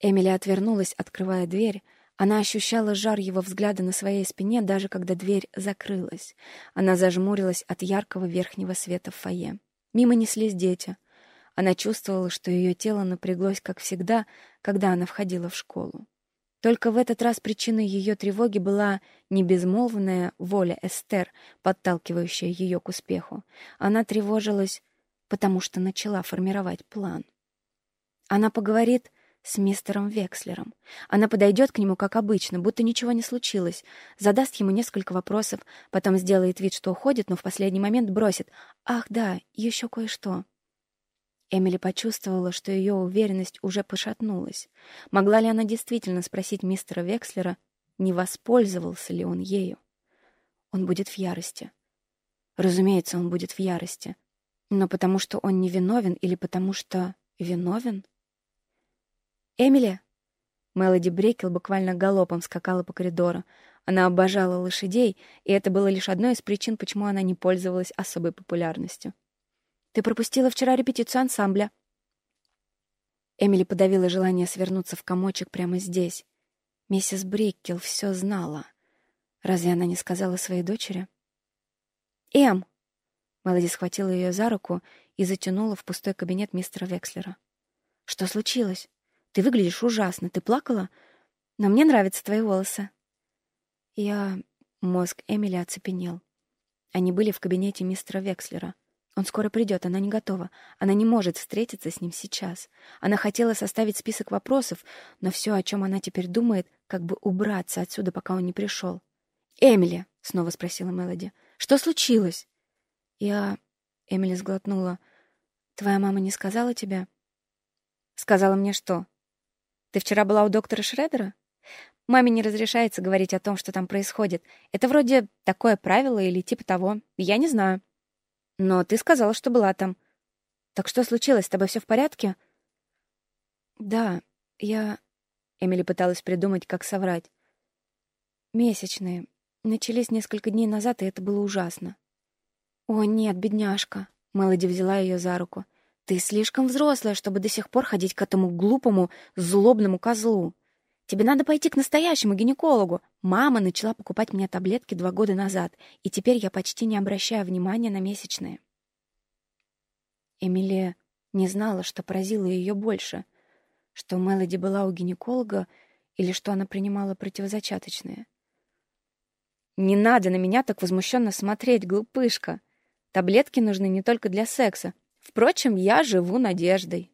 Эмили отвернулась, открывая дверь. Она ощущала жар его взгляда на своей спине, даже когда дверь закрылась. Она зажмурилась от яркого верхнего света в фойе. Мимо неслись дети. Она чувствовала, что ее тело напряглось, как всегда, когда она входила в школу. Только в этот раз причиной ее тревоги была не безмолвная воля Эстер, подталкивающая ее к успеху. Она тревожилась, потому что начала формировать план. Она поговорит с мистером Векслером. Она подойдет к нему, как обычно, будто ничего не случилось, задаст ему несколько вопросов, потом сделает вид, что уходит, но в последний момент бросит «Ах, да, еще кое-что». Эмили почувствовала, что ее уверенность уже пошатнулась. Могла ли она действительно спросить мистера Векслера, не воспользовался ли он ею? Он будет в ярости. Разумеется, он будет в ярости. Но потому что он не виновен или потому что виновен? «Эмили!» Мелоди Брекел буквально галопом скакала по коридору. Она обожала лошадей, и это было лишь одной из причин, почему она не пользовалась особой популярностью. «Ты пропустила вчера репетицию ансамбля». Эмили подавила желание свернуться в комочек прямо здесь. Миссис Бриккел все знала. Разве она не сказала своей дочери? «Эм!» Мелоди схватила ее за руку и затянула в пустой кабинет мистера Векслера. «Что случилось?» Ты выглядишь ужасно. Ты плакала? Но мне нравятся твои волосы. Я... Мозг Эмили оцепенел. Они были в кабинете мистера Векслера. Он скоро придет, она не готова. Она не может встретиться с ним сейчас. Она хотела составить список вопросов, но все, о чем она теперь думает, как бы убраться отсюда, пока он не пришел. «Эмили», — снова спросила Мелоди, — «что случилось?» «Я...» — Эмили сглотнула. «Твоя мама не сказала тебе?» «Сказала мне что?» Ты вчера была у доктора Шредера? Маме не разрешается говорить о том, что там происходит. Это вроде такое правило или типа того. Я не знаю. Но ты сказала, что была там. Так что случилось? С тобой все в порядке? Да, я... Эмили пыталась придумать, как соврать. Месячные. Начались несколько дней назад, и это было ужасно. О, нет, бедняжка. Мелоди взяла ее за руку. Ты слишком взрослая, чтобы до сих пор ходить к этому глупому, злобному козлу. Тебе надо пойти к настоящему гинекологу. Мама начала покупать мне таблетки два года назад, и теперь я почти не обращаю внимания на месячные. Эмилия не знала, что поразило ее больше, что Мелоди была у гинеколога или что она принимала противозачаточные. «Не надо на меня так возмущенно смотреть, глупышка. Таблетки нужны не только для секса, Впрочем, я живу надеждой.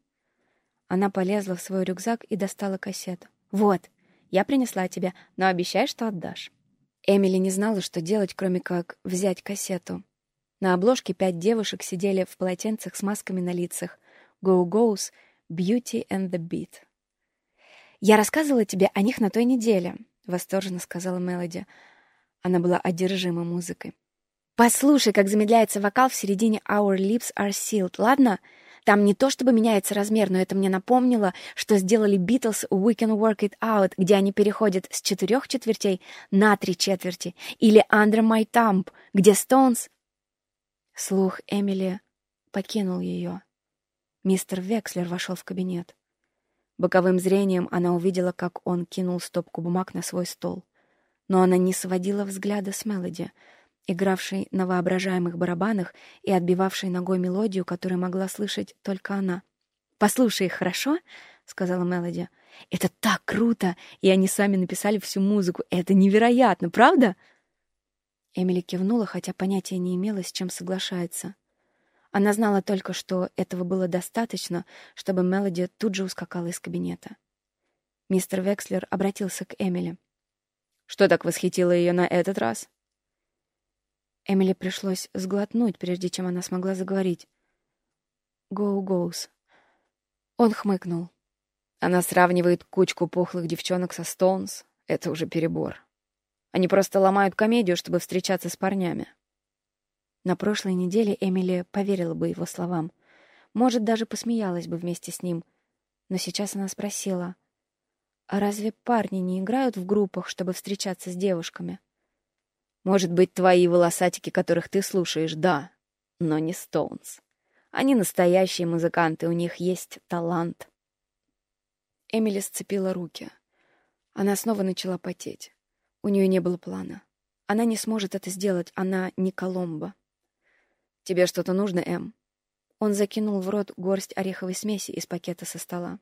Она полезла в свой рюкзак и достала кассету. «Вот, я принесла тебе, но обещай, что отдашь». Эмили не знала, что делать, кроме как взять кассету. На обложке пять девушек сидели в полотенцах с масками на лицах. «Go-Go's», «Beauty and the Beat». «Я рассказывала тебе о них на той неделе», — восторженно сказала Мелоди. Она была одержима музыкой. Послушай, как замедляется вокал в середине «Our lips are sealed», ладно? Там не то чтобы меняется размер, но это мне напомнило, что сделали Beatles «We can work it out», где они переходят с четырех четвертей на три четверти, или «Under my thumb», где Stones... Слух Эмили покинул ее. Мистер Векслер вошел в кабинет. Боковым зрением она увидела, как он кинул стопку бумаг на свой стол. Но она не сводила взгляда с Мелоди — игравшей на воображаемых барабанах и отбивавшей ногой мелодию, которую могла слышать только она. «Послушай их, хорошо?» — сказала Мелоди. «Это так круто! И они сами написали всю музыку. Это невероятно, правда?» Эмили кивнула, хотя понятия не имела, с чем соглашается. Она знала только, что этого было достаточно, чтобы Мелоди тут же ускакала из кабинета. Мистер Векслер обратился к Эмили. «Что так восхитило ее на этот раз?» Эмили пришлось сглотнуть, прежде чем она смогла заговорить. «Go goes». Он хмыкнул. Она сравнивает кучку пухлых девчонок со Стоунс. Это уже перебор. Они просто ломают комедию, чтобы встречаться с парнями. На прошлой неделе Эмили поверила бы его словам. Может, даже посмеялась бы вместе с ним. Но сейчас она спросила, «А разве парни не играют в группах, чтобы встречаться с девушками?» Может быть, твои волосатики, которых ты слушаешь, да, но не Стоунс. Они настоящие музыканты, у них есть талант. Эмили сцепила руки. Она снова начала потеть. У нее не было плана. Она не сможет это сделать, она не Коломбо. «Тебе что-то нужно, Эм?» Он закинул в рот горсть ореховой смеси из пакета со стола.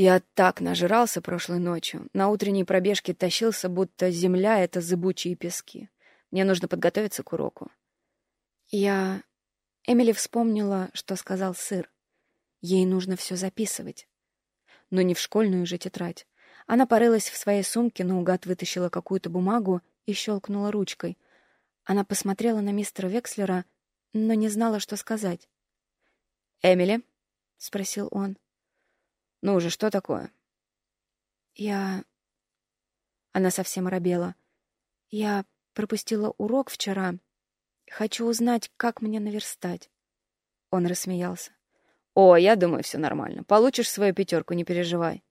Я так нажрался прошлой ночью. На утренней пробежке тащился, будто земля — это зыбучие пески. Мне нужно подготовиться к уроку. Я... Эмили вспомнила, что сказал сыр. Ей нужно все записывать. Но не в школьную же тетрадь. Она порылась в своей сумке, наугад вытащила какую-то бумагу и щелкнула ручкой. Она посмотрела на мистера Векслера, но не знала, что сказать. «Эмили?» — спросил он. «Ну уже что такое?» «Я...» Она совсем робела. «Я пропустила урок вчера. Хочу узнать, как мне наверстать». Он рассмеялся. «О, я думаю, все нормально. Получишь свою пятерку, не переживай».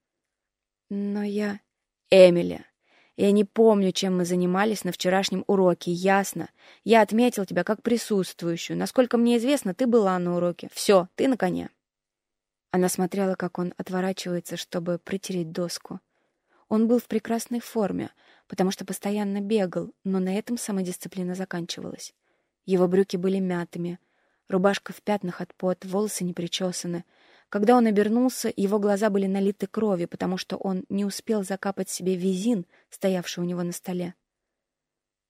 «Но я...» «Эмили, я не помню, чем мы занимались на вчерашнем уроке, ясно? Я отметил тебя как присутствующую. Насколько мне известно, ты была на уроке. Все, ты на коне». Она смотрела, как он отворачивается, чтобы протереть доску. Он был в прекрасной форме, потому что постоянно бегал, но на этом самодисциплина заканчивалась. Его брюки были мятыми, рубашка в пятнах от пот, волосы не причесаны. Когда он обернулся, его глаза были налиты кровью, потому что он не успел закапать себе визин, стоявший у него на столе.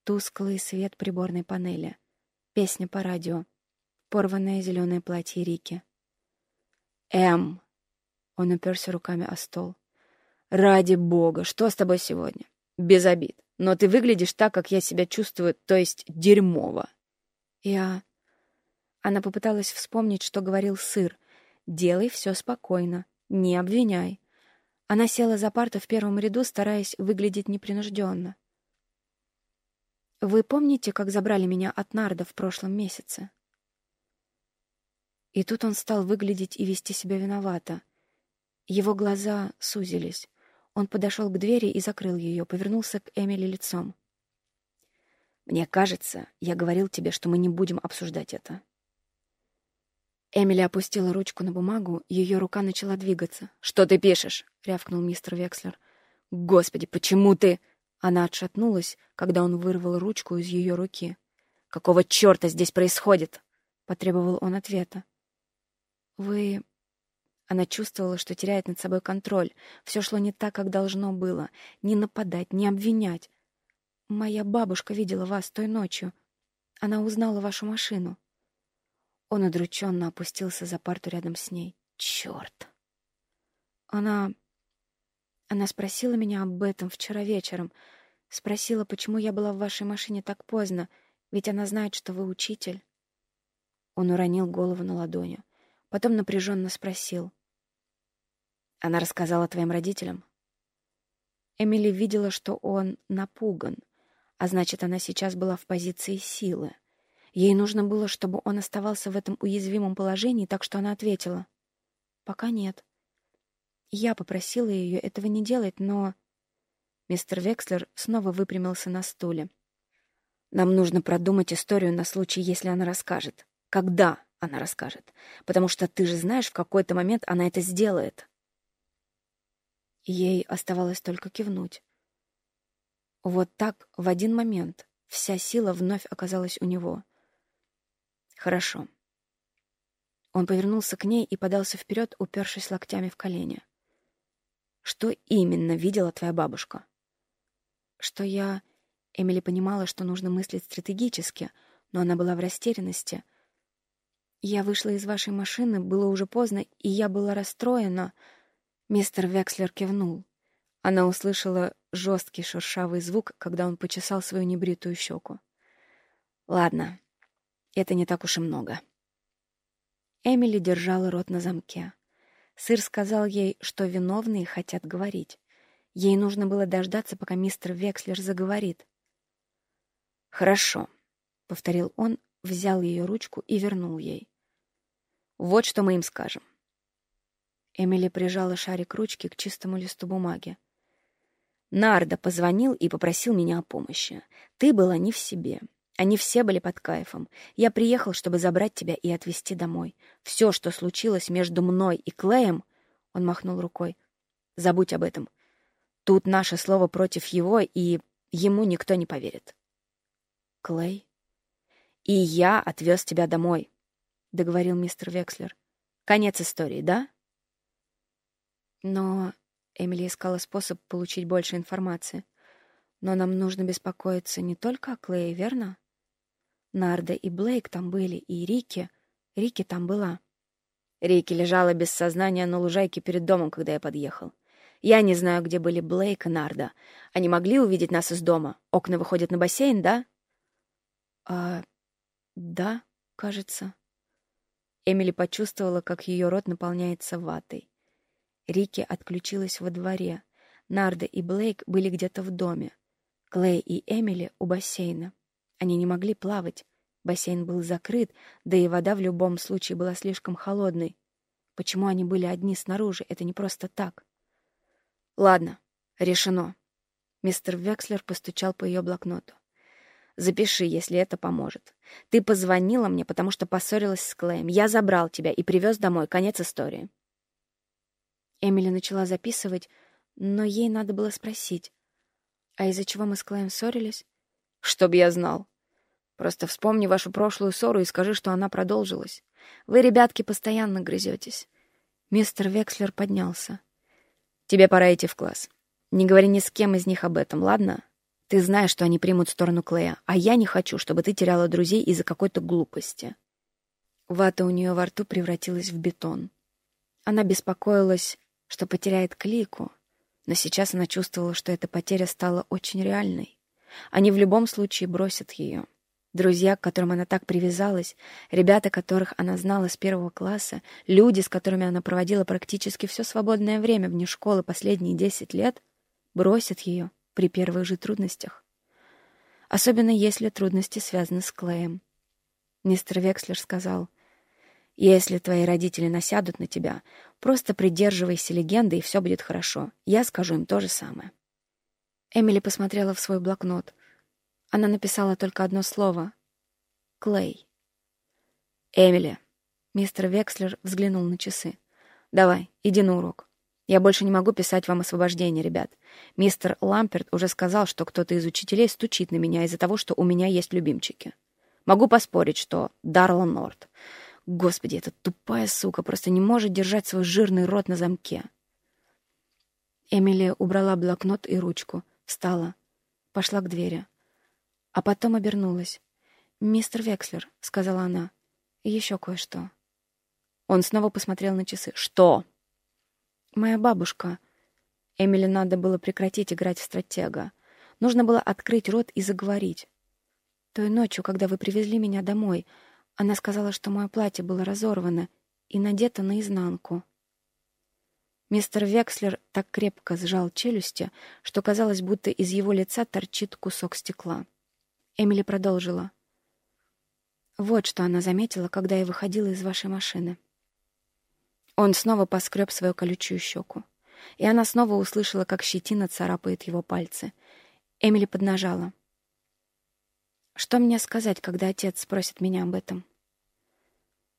Тусклый свет приборной панели. Песня по радио. Порванное зеленое платье Рики. «Эм!» Он уперся руками о стол. «Ради бога, что с тобой сегодня? Без обид. Но ты выглядишь так, как я себя чувствую, то есть дерьмово». «Я...» Она попыталась вспомнить, что говорил сыр. «Делай все спокойно. Не обвиняй». Она села за парту в первом ряду, стараясь выглядеть непринужденно. «Вы помните, как забрали меня от Нарда в прошлом месяце?» И тут он стал выглядеть и вести себя виновато. Его глаза сузились. Он подошел к двери и закрыл ее, повернулся к Эмили лицом. «Мне кажется, я говорил тебе, что мы не будем обсуждать это». Эмили опустила ручку на бумагу, ее рука начала двигаться. «Что ты пишешь?» — рявкнул мистер Векслер. «Господи, почему ты...» Она отшатнулась, когда он вырвал ручку из ее руки. «Какого черта здесь происходит?» — потребовал он ответа. «Вы...» Она чувствовала, что теряет над собой контроль. Все шло не так, как должно было. Не нападать, не обвинять. «Моя бабушка видела вас той ночью. Она узнала вашу машину». Он удрученно опустился за парту рядом с ней. «Черт!» Она... Она спросила меня об этом вчера вечером. Спросила, почему я была в вашей машине так поздно, ведь она знает, что вы учитель. Он уронил голову на ладони. Потом напряженно спросил. «Она рассказала твоим родителям?» Эмили видела, что он напуган, а значит, она сейчас была в позиции силы. Ей нужно было, чтобы он оставался в этом уязвимом положении, так что она ответила. «Пока нет. Я попросила ее этого не делать, но...» Мистер Векслер снова выпрямился на стуле. «Нам нужно продумать историю на случай, если она расскажет. Когда она расскажет. Потому что ты же знаешь, в какой-то момент она это сделает. Ей оставалось только кивнуть. Вот так, в один момент, вся сила вновь оказалась у него. Хорошо. Он повернулся к ней и подался вперед, упершись локтями в колени. Что именно видела твоя бабушка? Что я... Эмили понимала, что нужно мыслить стратегически, но она была в растерянности — я вышла из вашей машины, было уже поздно, и я была расстроена. Мистер Векслер кивнул. Она услышала жесткий шершавый звук, когда он почесал свою небритую щеку. Ладно, это не так уж и много. Эмили держала рот на замке. Сыр сказал ей, что виновные хотят говорить. Ей нужно было дождаться, пока мистер Векслер заговорит. «Хорошо», — повторил он, взял ее ручку и вернул ей. «Вот что мы им скажем». Эмили прижала шарик ручки к чистому листу бумаги. Нарда позвонил и попросил меня о помощи. Ты была не в себе. Они все были под кайфом. Я приехал, чтобы забрать тебя и отвезти домой. Все, что случилось между мной и Клеем, Он махнул рукой. «Забудь об этом. Тут наше слово против его, и ему никто не поверит». «Клей?» «И я отвез тебя домой», — договорил мистер Векслер. «Конец истории, да?» Но Эмили искала способ получить больше информации. Но нам нужно беспокоиться не только о Клее, верно? Нарда и Блейк там были, и Рики. Рики там была. Рики лежала без сознания на лужайке перед домом, когда я подъехал. Я не знаю, где были Блейк и Нарда. Они могли увидеть нас из дома? Окна выходят на бассейн, да? А, да, кажется. Эмили почувствовала, как ее рот наполняется ватой. Рики отключилась во дворе. Нарда и Блейк были где-то в доме. Клей и Эмили у бассейна. Они не могли плавать. Бассейн был закрыт, да и вода в любом случае была слишком холодной. Почему они были одни снаружи? Это не просто так. Ладно, решено. Мистер Векслер постучал по ее блокноту. Запиши, если это поможет. Ты позвонила мне, потому что поссорилась с Клеем. Я забрал тебя и привез домой. Конец истории. Эмили начала записывать, но ей надо было спросить. А из-за чего мы с Клеем ссорились? Чтоб я знал. Просто вспомни вашу прошлую ссору и скажи, что она продолжилась. Вы, ребятки, постоянно грызетесь. Мистер Векслер поднялся. Тебе пора идти в класс. Не говори ни с кем из них об этом, ладно? Ты знаешь, что они примут сторону Клея, а я не хочу, чтобы ты теряла друзей из-за какой-то глупости. Вата у нее во рту превратилась в бетон. Она беспокоилась, что потеряет клику, но сейчас она чувствовала, что эта потеря стала очень реальной. Они в любом случае бросят ее. Друзья, к которым она так привязалась, ребята, которых она знала с первого класса, люди, с которыми она проводила практически все свободное время вне школы последние десять лет, бросят ее при первых же трудностях. Особенно если трудности связаны с Клеем. Мистер Векслер сказал, «Если твои родители насядут на тебя, просто придерживайся легенды, и все будет хорошо. Я скажу им то же самое». Эмили посмотрела в свой блокнот. Она написала только одно слово — «Клей». «Эмили». Мистер Векслер взглянул на часы. «Давай, иди на урок. Я больше не могу писать вам освобождение, ребят. Мистер Ламперт уже сказал, что кто-то из учителей стучит на меня из-за того, что у меня есть любимчики. Могу поспорить, что Дарла Норт. Господи, эта тупая сука просто не может держать свой жирный рот на замке». Эмили убрала блокнот и ручку, встала, пошла к двери. А потом обернулась. «Мистер Векслер», — сказала она, — «еще кое-что». Он снова посмотрел на часы. «Что?» «Моя бабушка». Эмили надо было прекратить играть в стратега. Нужно было открыть рот и заговорить. Той ночью, когда вы привезли меня домой, она сказала, что мое платье было разорвано и надето наизнанку. Мистер Векслер так крепко сжал челюсти, что казалось, будто из его лица торчит кусок стекла. Эмили продолжила. Вот что она заметила, когда я выходила из вашей машины. Он снова поскреб свою колючую щеку. И она снова услышала, как щетина царапает его пальцы. Эмили поднажала. Что мне сказать, когда отец спросит меня об этом?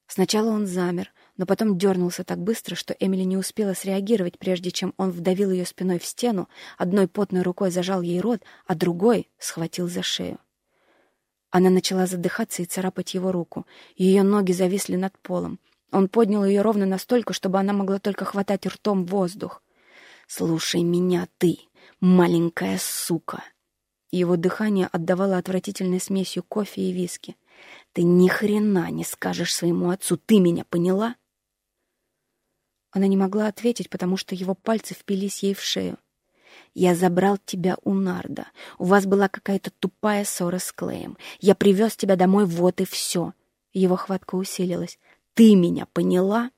Сначала он замер, но потом дернулся так быстро, что Эмили не успела среагировать, прежде чем он вдавил ее спиной в стену, одной потной рукой зажал ей рот, а другой схватил за шею. Она начала задыхаться и царапать его руку. Ее ноги зависли над полом. Он поднял ее ровно настолько, чтобы она могла только хватать ртом воздух. «Слушай меня, ты, маленькая сука!» Его дыхание отдавало отвратительной смесью кофе и виски. «Ты ни хрена не скажешь своему отцу, ты меня поняла?» Она не могла ответить, потому что его пальцы впились ей в шею. Я забрал тебя у Нарда. У вас была какая-то тупая ссора с Клеем. Я привез тебя домой, вот и все. Его хватка усилилась. Ты меня поняла?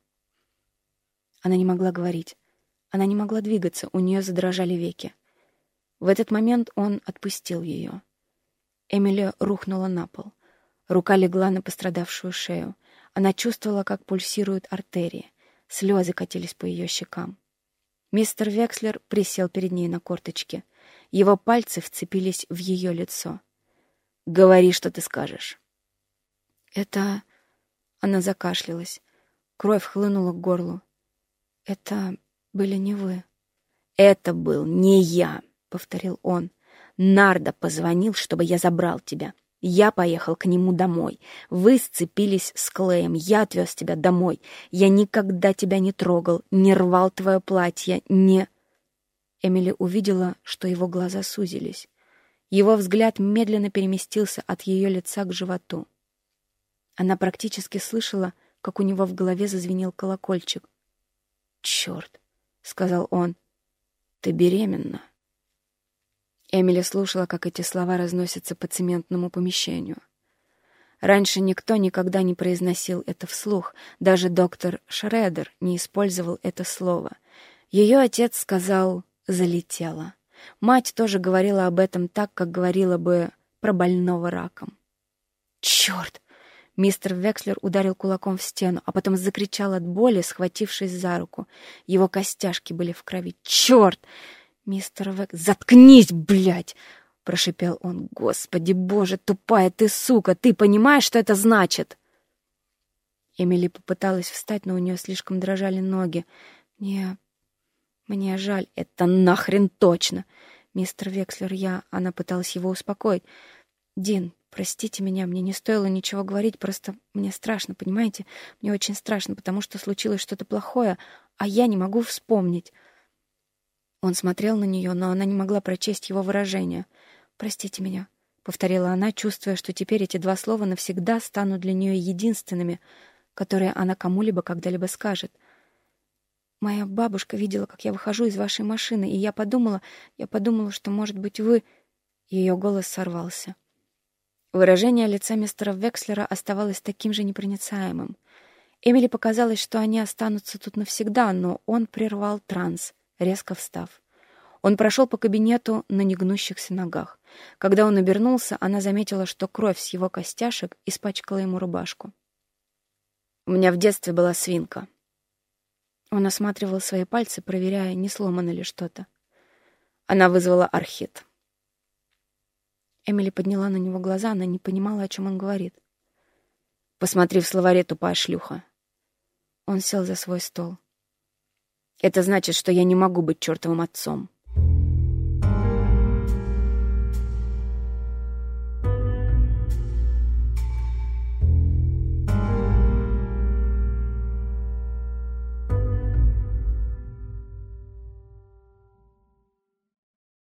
Она не могла говорить. Она не могла двигаться, у нее задрожали веки. В этот момент он отпустил ее. Эмили рухнула на пол. Рука легла на пострадавшую шею. Она чувствовала, как пульсируют артерии. Слезы катились по ее щекам. Мистер Векслер присел перед ней на корточки. Его пальцы вцепились в ее лицо. «Говори, что ты скажешь». «Это...» Она закашлялась. Кровь хлынула к горлу. Это были не вы. Это был не я, повторил он. Нарда позвонил, чтобы я забрал тебя. Я поехал к нему домой. Вы сцепились с Клеем. Я отвез тебя домой. Я никогда тебя не трогал, не рвал твое платье, не... Эмили увидела, что его глаза сузились. Его взгляд медленно переместился от ее лица к животу. Она практически слышала, как у него в голове зазвенел колокольчик. «Черт!» — сказал он. «Ты беременна». Эмили слушала, как эти слова разносятся по цементному помещению. Раньше никто никогда не произносил это вслух, даже доктор Шредер не использовал это слово. Ее отец сказал «залетела». Мать тоже говорила об этом так, как говорила бы про больного раком. «Черт!» Мистер Векслер ударил кулаком в стену, а потом закричал от боли, схватившись за руку. Его костяшки были в крови. «Черт!» «Мистер Век... Заткнись, блядь!» — прошипел он. «Господи боже, тупая ты сука! Ты понимаешь, что это значит?» Эмили попыталась встать, но у нее слишком дрожали ноги. «Мне... мне жаль. Это нахрен точно!» «Мистер Векслер, я...» — она пыталась его успокоить. «Дин, простите меня, мне не стоило ничего говорить, просто мне страшно, понимаете? Мне очень страшно, потому что случилось что-то плохое, а я не могу вспомнить». Он смотрел на нее, но она не могла прочесть его выражение. «Простите меня», — повторила она, чувствуя, что теперь эти два слова навсегда станут для нее единственными, которые она кому-либо когда-либо скажет. «Моя бабушка видела, как я выхожу из вашей машины, и я подумала, я подумала, что, может быть, вы...» Ее голос сорвался. Выражение лица мистера Векслера оставалось таким же непроницаемым. Эмили показалось, что они останутся тут навсегда, но он прервал транс — резко встав. Он прошел по кабинету на негнущихся ногах. Когда он обернулся, она заметила, что кровь с его костяшек испачкала ему рубашку. «У меня в детстве была свинка». Он осматривал свои пальцы, проверяя, не сломано ли что-то. Она вызвала архит. Эмили подняла на него глаза, она не понимала, о чем он говорит. «Посмотри в словаре, тупая шлюха». Он сел за свой стол. Это значит, что я не могу быть чертовым отцом.